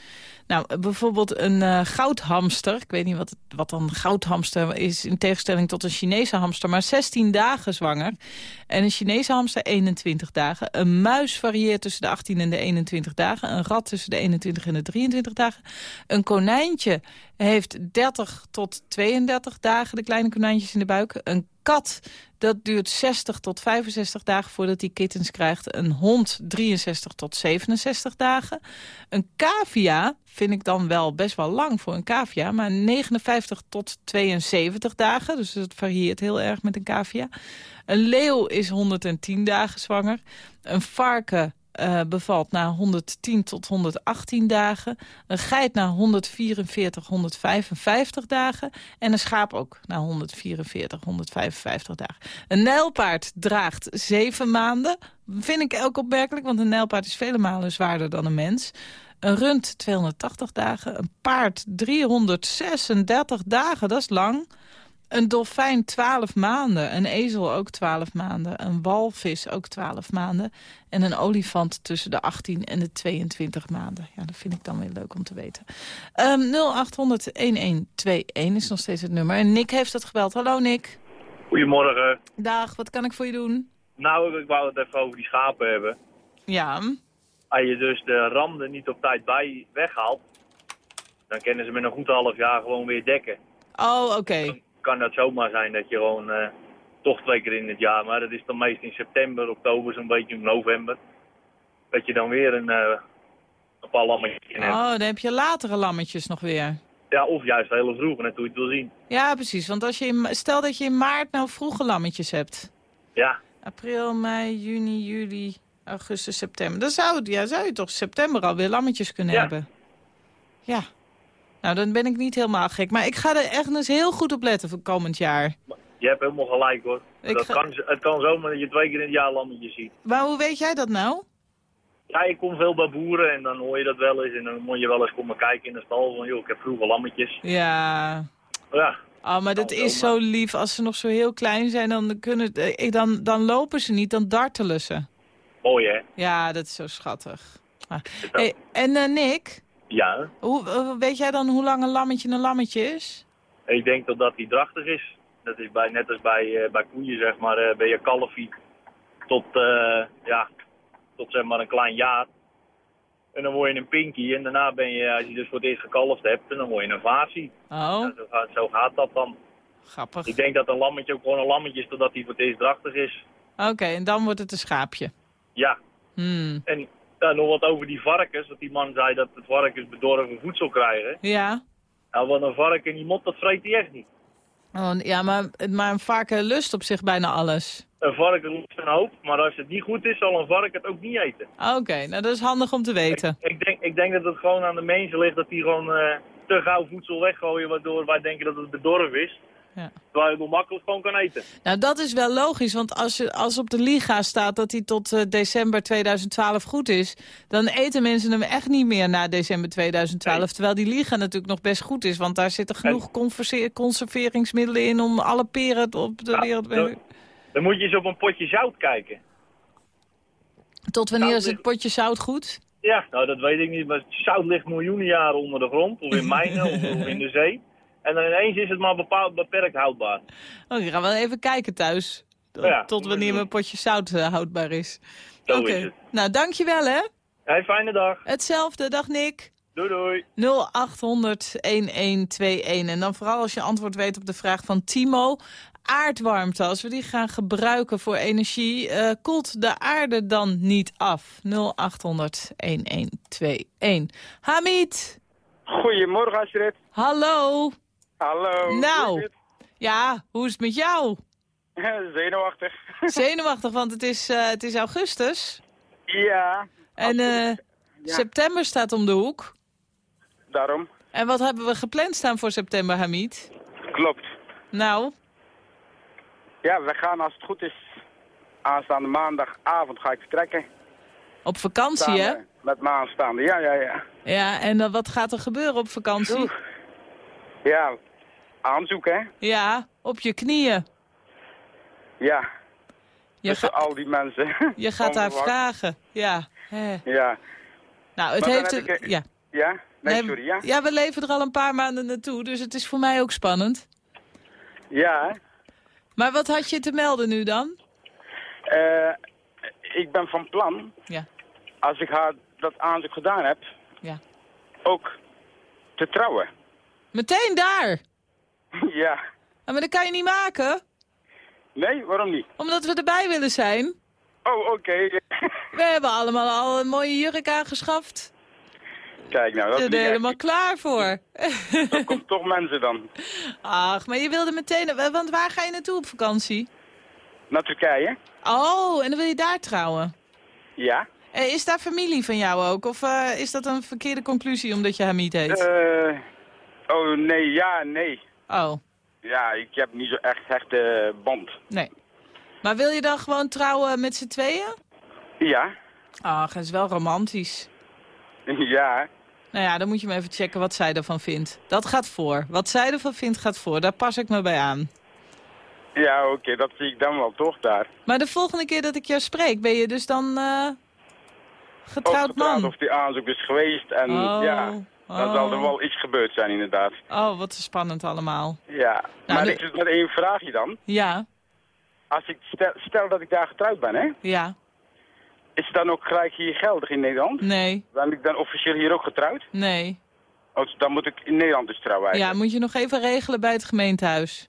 Nou, bijvoorbeeld een eh, goudhamster. Ik weet niet wat, wat dan goudhamster is in tegenstelling tot een Chinese hamster. Maar 16 dagen zwanger. En een Chinese hamster 21 dagen. Een muis varieert tussen de 18 en de 21 dagen. Een rat tussen de 21 en de 23 dagen. Een konijntje heeft 30 tot 32 dagen, de kleine konijntjes in de buik. Een kat, dat duurt 60 tot 65 dagen voordat hij kittens krijgt. Een hond 63 tot 67 dagen. Een cavia vind ik dan wel best wel lang voor een cavia, maar 59 tot 72 dagen. Dus het varieert heel erg met een cavia. Een leeuw is 110 dagen zwanger. Een varken eh, bevalt na 110 tot 118 dagen. Een geit na 144, 155 dagen. En een schaap ook na 144, 155 dagen. Een nijlpaard draagt 7 maanden. Vind ik ook opmerkelijk, want een nijlpaard is vele malen zwaarder dan een mens. Een rund 280 dagen. Een paard 336 dagen, dat is lang. Een dolfijn 12 maanden. Een ezel ook 12 maanden. Een walvis ook 12 maanden. En een olifant tussen de 18 en de 22 maanden. Ja, dat vind ik dan weer leuk om te weten. Ehm 0800-1121 is nog steeds het nummer. En Nick heeft het gebeld. Hallo Nick. Goedemorgen. Dag, wat kan ik voor je doen? Nou, ik wou het even over die schapen hebben. Ja, Als je dus de randen niet op tijd bij weghaalt, dan kunnen ze met een goed half jaar gewoon weer dekken. oh oké. Kan dat zomaar zijn dat je gewoon eh, toch twee keer in het jaar, maar dat is dan meest in september, oktober, zo'n beetje in november. Dat je dan weer een, eh een paar lammetjes hebt. Oh, dan heb je latere lammetjes nog weer. Ja, of juist hele vroeg, net hoe je het wil zien. Ja, precies. Want als je in, stel dat je in maart nou vroege lammetjes hebt. Ja, April, mei, juni, juli, augustus, september. Dan zou, ja, zou je toch september alweer lammetjes kunnen Ja. hebben. Ja. Nou, dan ben ik niet helemaal gek. Maar ik ga er echt eens heel goed op letten voor komend jaar. je hebt helemaal gelijk hoor. Ik dat ga- kan, het kan zomaar dat je twee keer in het jaar lammetjes ziet. Maar hoe weet jij dat nou? Ja, ik kom veel bij boeren en dan hoor je dat wel eens. En dan moet je wel eens komen kijken in de stal van, joh, ik heb vroeger lammetjes. Ja. Ja, Oh, maar dat is zo lief. Als ze nog zo heel klein zijn, dan, kunnen, eh, dan, dan lopen ze niet, dan dartelen ze. mooi hè? Ja, dat is zo schattig. Ah. Hey, en eh, Nick, Ja, hoe, eh, weet jij dan hoe lang een lammetje een lammetje is? ik denk dat dat die drachtig is. Dat is bij, net als bij, eh, bij koeien, zeg maar, eh, ben je kalfie tot, ja, tot zeg maar een klein jaar. En dan word je een pinky en daarna ben je, als je dus voor het eerst gekalfd hebt, en dan word je een vasie. Oh, Ja, zo, gaat, zo gaat dat dan. grappig. Ik denk dat een lammetje ook gewoon een lammetje is totdat hij voor het eerst drachtig is. Oké, en dan wordt het een schaapje. Ja, Hmm. en ja, nog wat over die varkens. Dat die man zei dat de varkens bedorven voedsel krijgen. Ja. Nou, want een varken, die mot, dat vreet hij echt niet. Oh, ja, maar, maar een varken lust op zich bijna alles. Een varken lust een hoop, maar als het niet goed is, zal een varken het ook niet eten. Oké, nou dat is handig om te weten. Ik denk, ik denk dat het gewoon aan de mensen ligt dat die gewoon eh, te gauw voedsel weggooien, waardoor wij denken dat het bedorven is. Ja. Terwijl je nog makkelijk gewoon kan eten. Nou, dat is wel logisch, want als, je, als op de Liga staat dat hij tot eh, december 2012 goed is... dan eten mensen hem echt niet meer na december 2012. Terwijl die Liga natuurlijk nog best goed is, want daar zitten genoeg conserveringsmiddelen in... om alle peren op de wereld... dan- Dan moet je eens op een potje zout kijken. Tot wanneer is het potje zout goed? Ja, nou dat weet ik niet, maar zout ligt miljoenen jaren onder de grond, of in mijnen, of, of in de zee. En dan ineens is het maar bepaald, beperkt houdbaar. Oh, ik ga wel even kijken thuis. Tot, Ja, tot wanneer mijn potje zout eh, houdbaar is. Oké. Nou, dankjewel hè. Hey, fijne dag. Hetzelfde, dag Nick. Doei doei. 0800 1121. En dan vooral als je antwoord weet op de vraag van Timo. Aardwarmte, als we die gaan gebruiken voor energie, eh, koelt de aarde dan niet af? 0800 1121. Hamid, Goedemorgen, Astrid. hallo. Hallo. Nou, ja, hoe is het met jou? Zenuwachtig. Zenuwachtig, want het is, eh, het is augustus. Ja, En eh, Ja. september staat om de hoek. daarom. En wat hebben we gepland staan voor september, Hamid? Klopt. Nou, Ja, we gaan als het goed is aanstaande maandagavond ga ik vertrekken. op vakantie, hè? Met aanstaande, ja, ja, ja. Ja, en dan wat gaat er gebeuren op vakantie? Ja, aanzoek hè. Ja, op je knieën. Ja, Je, tussen ga- al die mensen. je gaat daar Onverwacht. vragen. Ja. Ja. Nou, het Maar heeft... ik, ja. Ja? Nee, Nee, sorry, ja. Ja, we leven er al een paar maanden naartoe, dus het is voor mij ook spannend. Ja, hè. Maar wat had je te melden nu dan? Eh, ik ben van plan, Ja. als ik haar dat aanzoek gedaan heb, Ja. ook te trouwen. Meteen daar! ja. Ah, maar dat kan je niet maken, Nee, waarom niet? omdat we erbij willen zijn. Oh, oké. We hebben allemaal al een mooie jurk aangeschaft. Kijk nou, We dat zijn is er echt- helemaal klaar voor. Er komt toch mensen dan. Ach, maar je wilde meteen... Want waar ga je naartoe op vakantie? Naar Turkije? Oh, en dan wil je daar trouwen. Ja. Eh, Is daar familie van jou ook? Of eh, is dat een verkeerde conclusie omdat je Hamid heet? Eh, oh, nee, ja, nee. Oh, Ja, ik heb niet zo echt hechte band. nee. Maar wil je dan gewoon trouwen met z'n tweeën? Ja. Ach, dat is wel romantisch. Ja. Nou ja, dan moet je maar even checken wat zij ervan vindt. Dat gaat voor. Wat zij ervan vindt gaat voor. Daar pas ik me bij aan. Ja, oké, dat zie ik dan wel toch daar. Maar de volgende keer dat ik jou spreek, ben je dus dan eh getrouwd Of man? Of die aanzoek is geweest en Oh, ja, dan zal er oh. wel iets gebeurd zijn inderdaad. Oh, wat spannend allemaal. Ja, Nou, maar de- ik één vraagje dan. Ja, Als ik stel, stel dat ik daar getrouwd ben, hè, ja, is het dan ook gelijk hier geldig in Nederland? nee, Ben ik dan officieel hier ook getrouwd? nee. Oh, dan moet ik in Nederland dus trouwen Ja, moet je nog even regelen bij het gemeentehuis.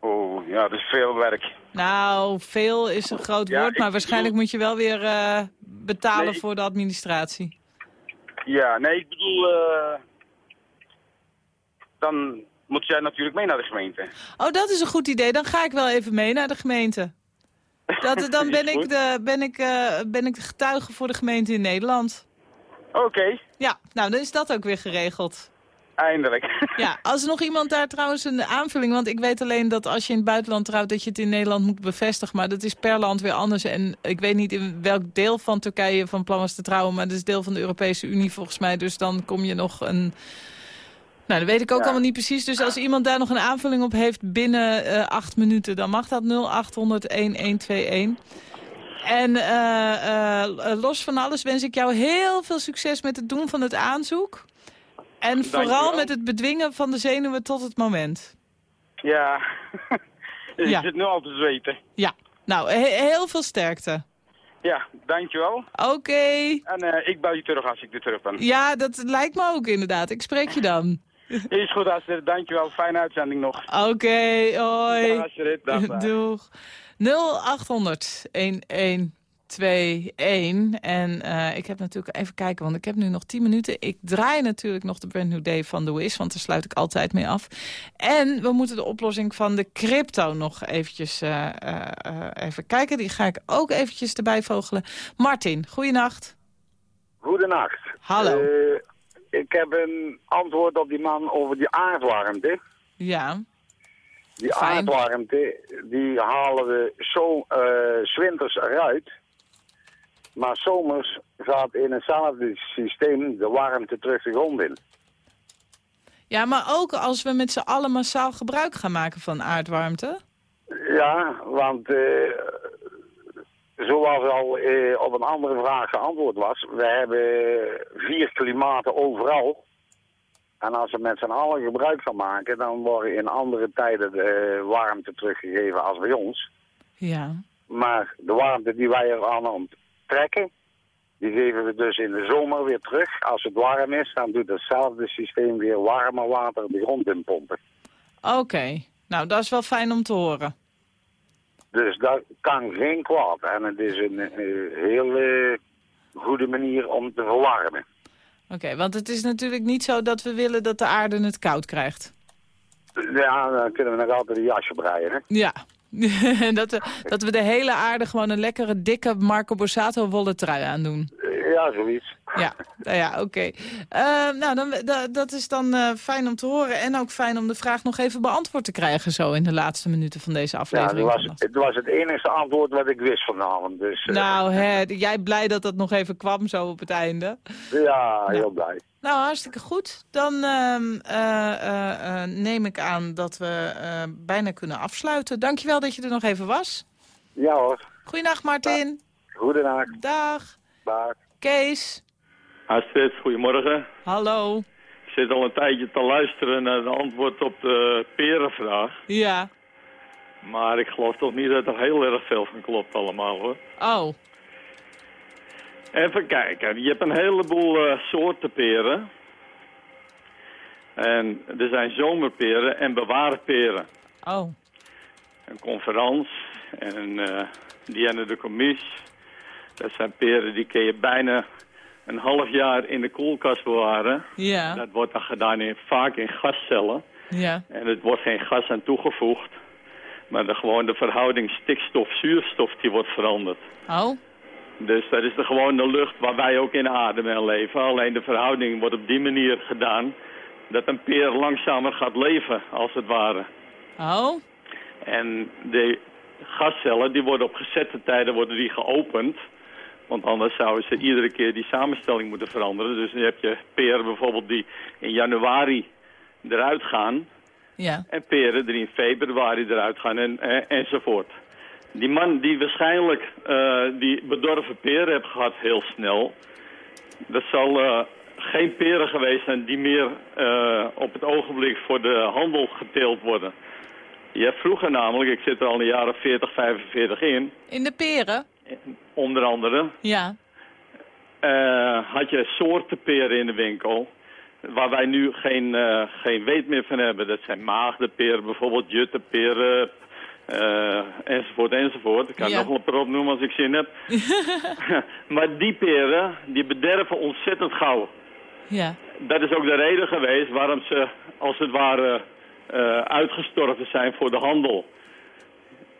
Oh, ja, dat is veel werk. Nou, veel is een groot woord, maar waarschijnlijk moet je wel weer eh, betalen Nee, voor de administratie. Ja, nee, ik bedoel, eh, dan moet jij natuurlijk mee naar de gemeente. Oh, dat is een goed idee. Dan ga ik wel even mee naar de gemeente. Dat, dan ben ik, de, ben, ik, eh, ben ik de getuige voor de gemeente in Nederland. Oké, Ja, nou, dan is dat ook weer geregeld. Eindelijk. Ja, als er nog iemand daar trouwens een aanvulling... want ik weet alleen dat als je in het buitenland trouwt... dat je het in Nederland moet bevestigen. Maar dat is per land weer anders. En ik weet niet in welk deel van Turkije je van plan was te trouwen... maar dat is deel van de Europese Unie volgens mij. Dus dan kom je nog een... Nou, dat weet ik ook Ja. allemaal niet precies. Dus als iemand daar nog een aanvulling op heeft binnen eh, acht minuten... dan mag dat 0800-1121. En eh, eh, los van alles wens ik jou heel veel succes met het doen van het aanzoek. En vooral met het bedwingen van de zenuwen tot het moment. Ja, ik Ja. zit nu al te zweten. Ja, nou, he- heel veel sterkte. Ja, dankjewel. Oké. En eh, ik bel je terug als ik er terug ben. Ja, dat lijkt me ook inderdaad. Ik spreek je dan. Is goed, Astrid. Dankjewel. Fijne uitzending nog. Oké, hoi. Dag, Astrid. Dag, dag. Doeg. 0800 1121. En eh, ik heb natuurlijk even kijken, want ik heb nu nog 10 minuten. Ik draai natuurlijk nog de Brand New Day van The Wiz, want daar sluit ik altijd mee af. En we moeten de oplossing van de crypto nog eventjes eh, eh, even kijken. Die ga ik ook eventjes erbij vogelen. Martin, goeienacht. Goedenacht. Hallo. Ik heb een antwoord op die man over die aardwarmte. Ja, Die Fijn. aardwarmte, die halen we zo eh, 's winters eruit. Maar zomers gaat in hetzelfde systeem de warmte terug de grond in. ja, maar ook als we met z'n allen massaal gebruik gaan maken van aardwarmte. Ja, want eh, zoals al eh, op een andere vraag geantwoord was, we hebben vier klimaten overal. En als we met z'n allen gebruik gaan maken, dan worden in andere tijden de warmte teruggegeven als bij ons. Ja. Maar de warmte die wij er aan die geven we dus in de zomer weer terug. Als het warm is, dan doet hetzelfde systeem weer warmer water de grond in pompen. Oké, nou dat is wel fijn om te horen. Dus dat kan geen kwaad. En het is een eh, hele goede manier om te verwarmen. Oké, want het is natuurlijk niet zo dat we willen dat de aarde het koud krijgt. Ja, dan kunnen we nog altijd een jasje breien, hè? Ja. dat, we, dat we de hele aarde gewoon een lekkere, dikke Marco Borsato wollen trui aandoen. Ja, zoiets. Ja, nou ja, oké. Eh, nou, dan, da- dat is dan eh, fijn om te horen. En ook fijn om de vraag nog even beantwoord te krijgen... zo in de laatste minuten van deze Ja, aflevering. het was, het was het enige antwoord wat ik wist vanavond. Dus eh, Nou, hè, jij blij dat dat nog even kwam zo op het einde. ja, heel blij. Nou, hartstikke goed. Dan ehm, eh, neem ik aan dat we bijna kunnen afsluiten. Dankjewel dat je er nog even was. Ja hoor. Goeiedag, Martin. Goedendag. Dag. Dag. Kees. Astrid, goedemorgen. Hallo. Ik zit al een tijdje te luisteren naar het antwoord op de perenvraag. Ja. Maar ik geloof toch niet dat er heel erg veel van klopt allemaal hoor. Oh. Even kijken, je hebt een heleboel eh, soorten peren. En er zijn zomerperen en bewaarperen. Oh. Een conference en eh Diana de Commies. Dat zijn peren die kun je bijna een half jaar in de koelkast bewaren. Ja. Dat wordt dan gedaan in, vaak in gascellen. Ja. En het wordt geen gas aan toegevoegd. Maar de, gewoon de verhouding stikstof-zuurstof die wordt veranderd. Oh. Dus dat is de gewone lucht waar wij ook in ademen en leven. Alleen de verhouding wordt op die manier gedaan dat een peer langzamer gaat leven, als het ware. Oh. En de gascellen die worden op gezette tijden worden die geopend. Want anders zouden ze iedere keer die samenstelling moeten veranderen. Dus dan heb je peren bijvoorbeeld die in januari eruit gaan. Ja. En peren die in februari eruit gaan en, en, enzovoort. Die man die waarschijnlijk eh, die bedorven peren heeft gehad heel snel. Dat zal eh, geen peren geweest zijn die meer eh, op het ogenblik voor de handel geteeld worden. Je hebt vroeger namelijk, ik zit er al een jaar of 40, 45 in, In de peren? Onder andere, Ja. eh, had je soorten peren in de winkel. Waar wij nu geen, eh, geen weet meer van hebben. Dat zijn maagdenperen, bijvoorbeeld jutteperen, eh enzovoort, enzovoort. Ik kan Ja. nog een paar opnoemen als ik zin heb. maar die peren, die bederven ontzettend gauw. Ja. Dat is ook de reden geweest waarom ze, als het ware, uitgestorven zijn voor de handel.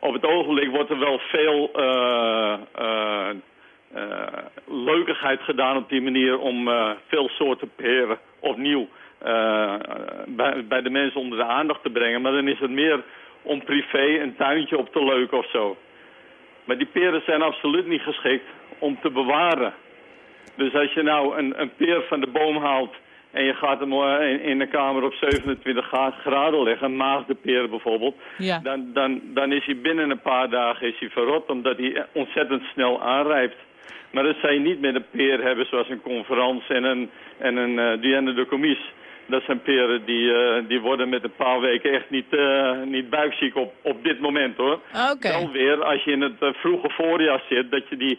Op het ogenblik wordt er wel veel eh, leukigheid gedaan op die manier om veel soorten peren opnieuw bij, bij de mensen onder de aandacht te brengen. Maar dan is het meer om privé een tuintje op te leuken of zo. Maar die peren zijn absoluut niet geschikt om te bewaren. Dus als je nou een, een peer van de boom haalt en je gaat hem eh, in, in een kamer op 27 gra- graden leggen, een maagdenpeer bijvoorbeeld, Ja. dan, dan, dan is hij binnen een paar dagen is hij verrot, omdat hij ontzettend snel aanrijpt. Maar dat zou je niet met een peer hebben zoals een conference en een, en een uh, Diane de Commies. Dat zijn peren die, eh, die worden met een paar weken echt niet, niet buikziek op, op dit moment hoor. Oké. Dan weer, als je in het vroege voorjaar zit, dat je die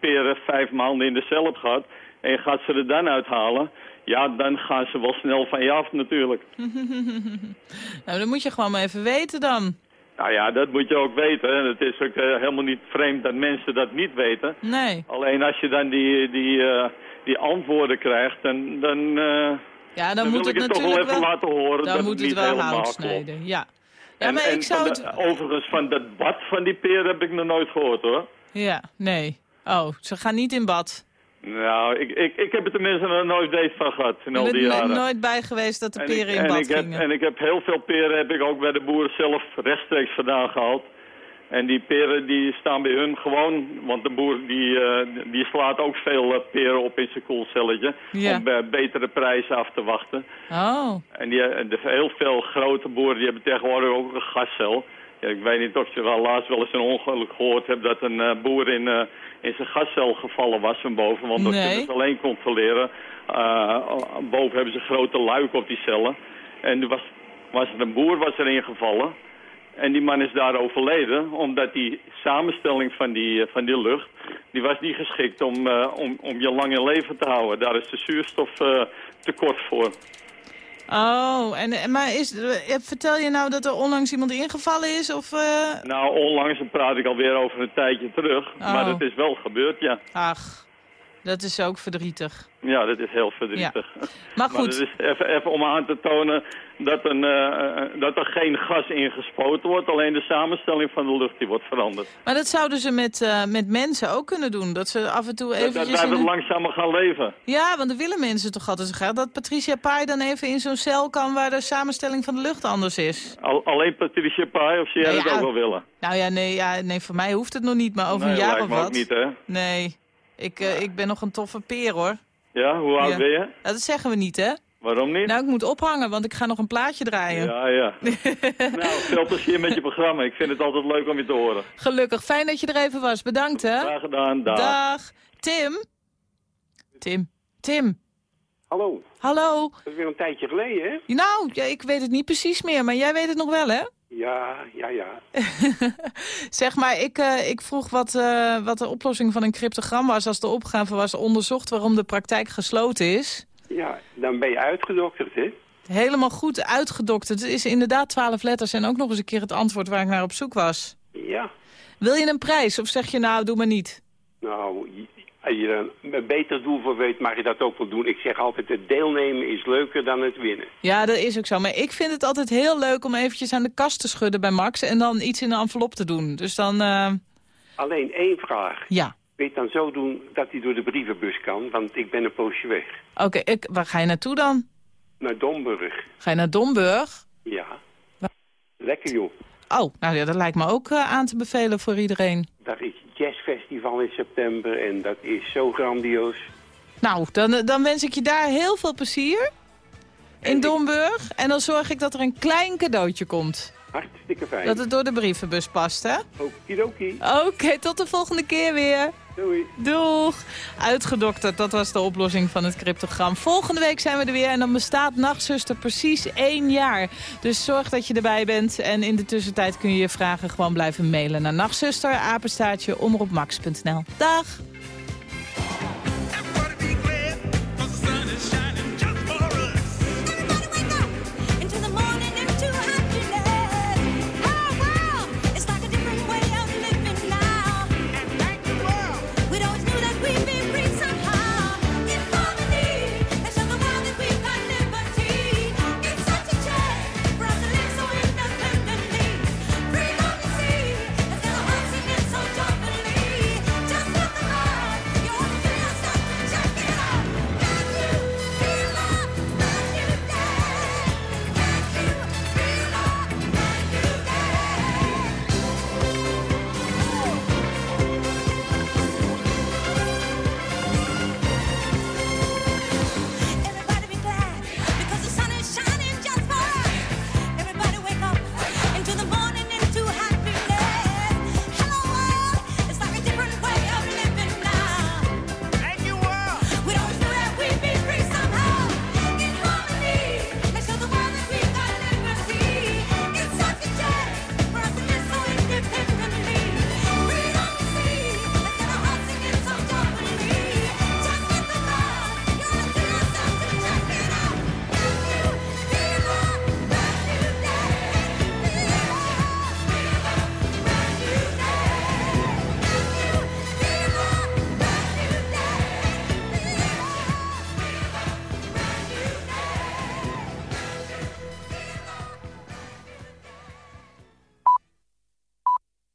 peren vijf maanden in de cel hebt gehad en je gaat ze er dan uithalen, ja, dan gaan ze wel snel van je af natuurlijk. nou, dat moet je gewoon maar even weten dan. Nou ja, dat moet je ook weten. En Het is ook eh, helemaal niet vreemd dat mensen dat niet weten. Nee. Alleen als je dan die, die, eh, die antwoorden krijgt, dan, dan, eh, Ja, dan, dan moet wil het ik het toch wel even wel... laten horen dan dat moet het het niet wel helemaal hout klopt. snijden, ja. Ja, En- maar en ik zou van het... de- overigens, van dat bad van die peer heb ik nog nooit gehoord hoor. Ja, nee. Oh, ze gaan niet in bad. Nou, ik, ik, ik heb er tenminste nog nooit deze van gehad in al die jaren. nooit bij geweest dat de En peren in en bad ik heb, gingen. En ik heb heel veel peren heb ik ook bij de boeren zelf rechtstreeks vandaan gehaald. En die peren die staan bij hun gewoon, want de boer die, eh, die slaat ook veel eh, peren op in zijn koelcelletje. Ja. Om eh, betere prijzen af te wachten. Oh, En die, en de, heel veel grote boeren die hebben tegenwoordig ook een gascel. Ja, ik weet niet of je wel laatst wel eens een ongeluk gehoord hebt dat een eh, boer in, eh, in zijn gascel gevallen was van boven. Want dat Nee. kunnen ze alleen controleren. Eh, boven hebben ze grote luiken op die cellen. En er was, was er een boer was erin gevallen. En die man is daar overleden, omdat die samenstelling van die, van die lucht, die was niet geschikt om, om, om je lang in leven te houden. Daar is de zuurstof tekort voor. Oh. En, maar is, eh, vertel je nou dat er onlangs iemand ingevallen is? Of, eh, Nou, onlangs praat ik alweer over een tijdje terug. Oh. Maar dat is wel gebeurd, ja. Ach, Dat is ook verdrietig. Ja, dat is heel verdrietig. Maar goed. is even, even om aan te tonen dat, een, eh, eh, dat er geen gas ingespoten wordt. Alleen de samenstelling van de lucht die wordt veranderd. Maar dat zouden ze met, eh, met mensen ook kunnen doen. Dat ze af en toe Dat, eventjes... dat wij een- langzamer gaan leven. Ja, want dat willen mensen toch altijd graag. Dat Patricia Pai dan even in zo'n cel kan waar de samenstelling van de lucht anders is. Al, alleen Patricia Pai of jij Nou dat ja. ook wel willen? Nou ja, nee, ja, nee, voor mij hoeft het nog niet, maar over nee, een jaar of wat. ook niet, hè? Nee, ik, ik ben nog een toffe peer hoor. Ja, hoe oud Ja. ben je? Ja, dat zeggen we niet, hè? Waarom niet? Nou, ik moet ophangen, want ik ga nog een plaatje draaien. Ja, ja. nou, veel plezier met je programma. Ik vind het altijd leuk om je te horen. Gelukkig, fijn dat je er even was. Bedankt, hè? Graag gedaan, dag. Dag. Tim? Tim? Tim? Hallo. Hallo? Dat is weer een tijdje geleden, hè? Nou, ja, ik weet het niet precies meer, maar jij weet het nog wel, hè? Ja, ja, ja. Zeg maar, ik, eh, ik vroeg wat, eh, wat de oplossing van een cryptogram was... als de opgave was onderzocht waarom de praktijk gesloten is. Ja, dan ben je uitgedokterd, hè? Helemaal goed uitgedokterd. Het is inderdaad twaalf letters en ook nog eens een keer het antwoord waar ik naar op zoek was. Ja. Wil je een prijs of zeg je nou, doe maar niet? Nou, als je er een beter doel voor weet, mag je dat ook wel doen. Ik zeg altijd, het deelnemen is leuker dan het winnen. Ja, dat is ook zo. Maar ik vind het altijd heel leuk om eventjes aan de kast te schudden bij Max... en dan iets in een envelop te doen. Dus dan, eh, Alleen één vraag. ja. Weet dan zo doen dat hij door de brievenbus kan, want ik ben een poosje weg. Oké, ik- waar ga je naartoe dan? Naar Domburg. Ga je naar Domburg? Ja. Lekker joh. Oh, nou ja, dat lijkt me ook eh, aan te bevelen voor iedereen. Daar is jazzfestival in september en dat is zo grandioos. Nou, dan, eh, dan wens ik je daar heel veel plezier in Domburg. En dan zorg ik dat er een klein cadeautje komt. Hartstikke fijn. Dat het door de brievenbus past, hè? Okidoki. Oké, tot de volgende keer weer. Doei. Doeg. Uitgedokterd, dat was de oplossing van het cryptogram. Volgende week zijn we er weer en dan bestaat Nachtzuster precies één jaar. Dus zorg dat je erbij bent. En in de tussentijd kun je je vragen gewoon blijven mailen naar nachtzuster, apenstaartje, omroepmax.nl. Dag.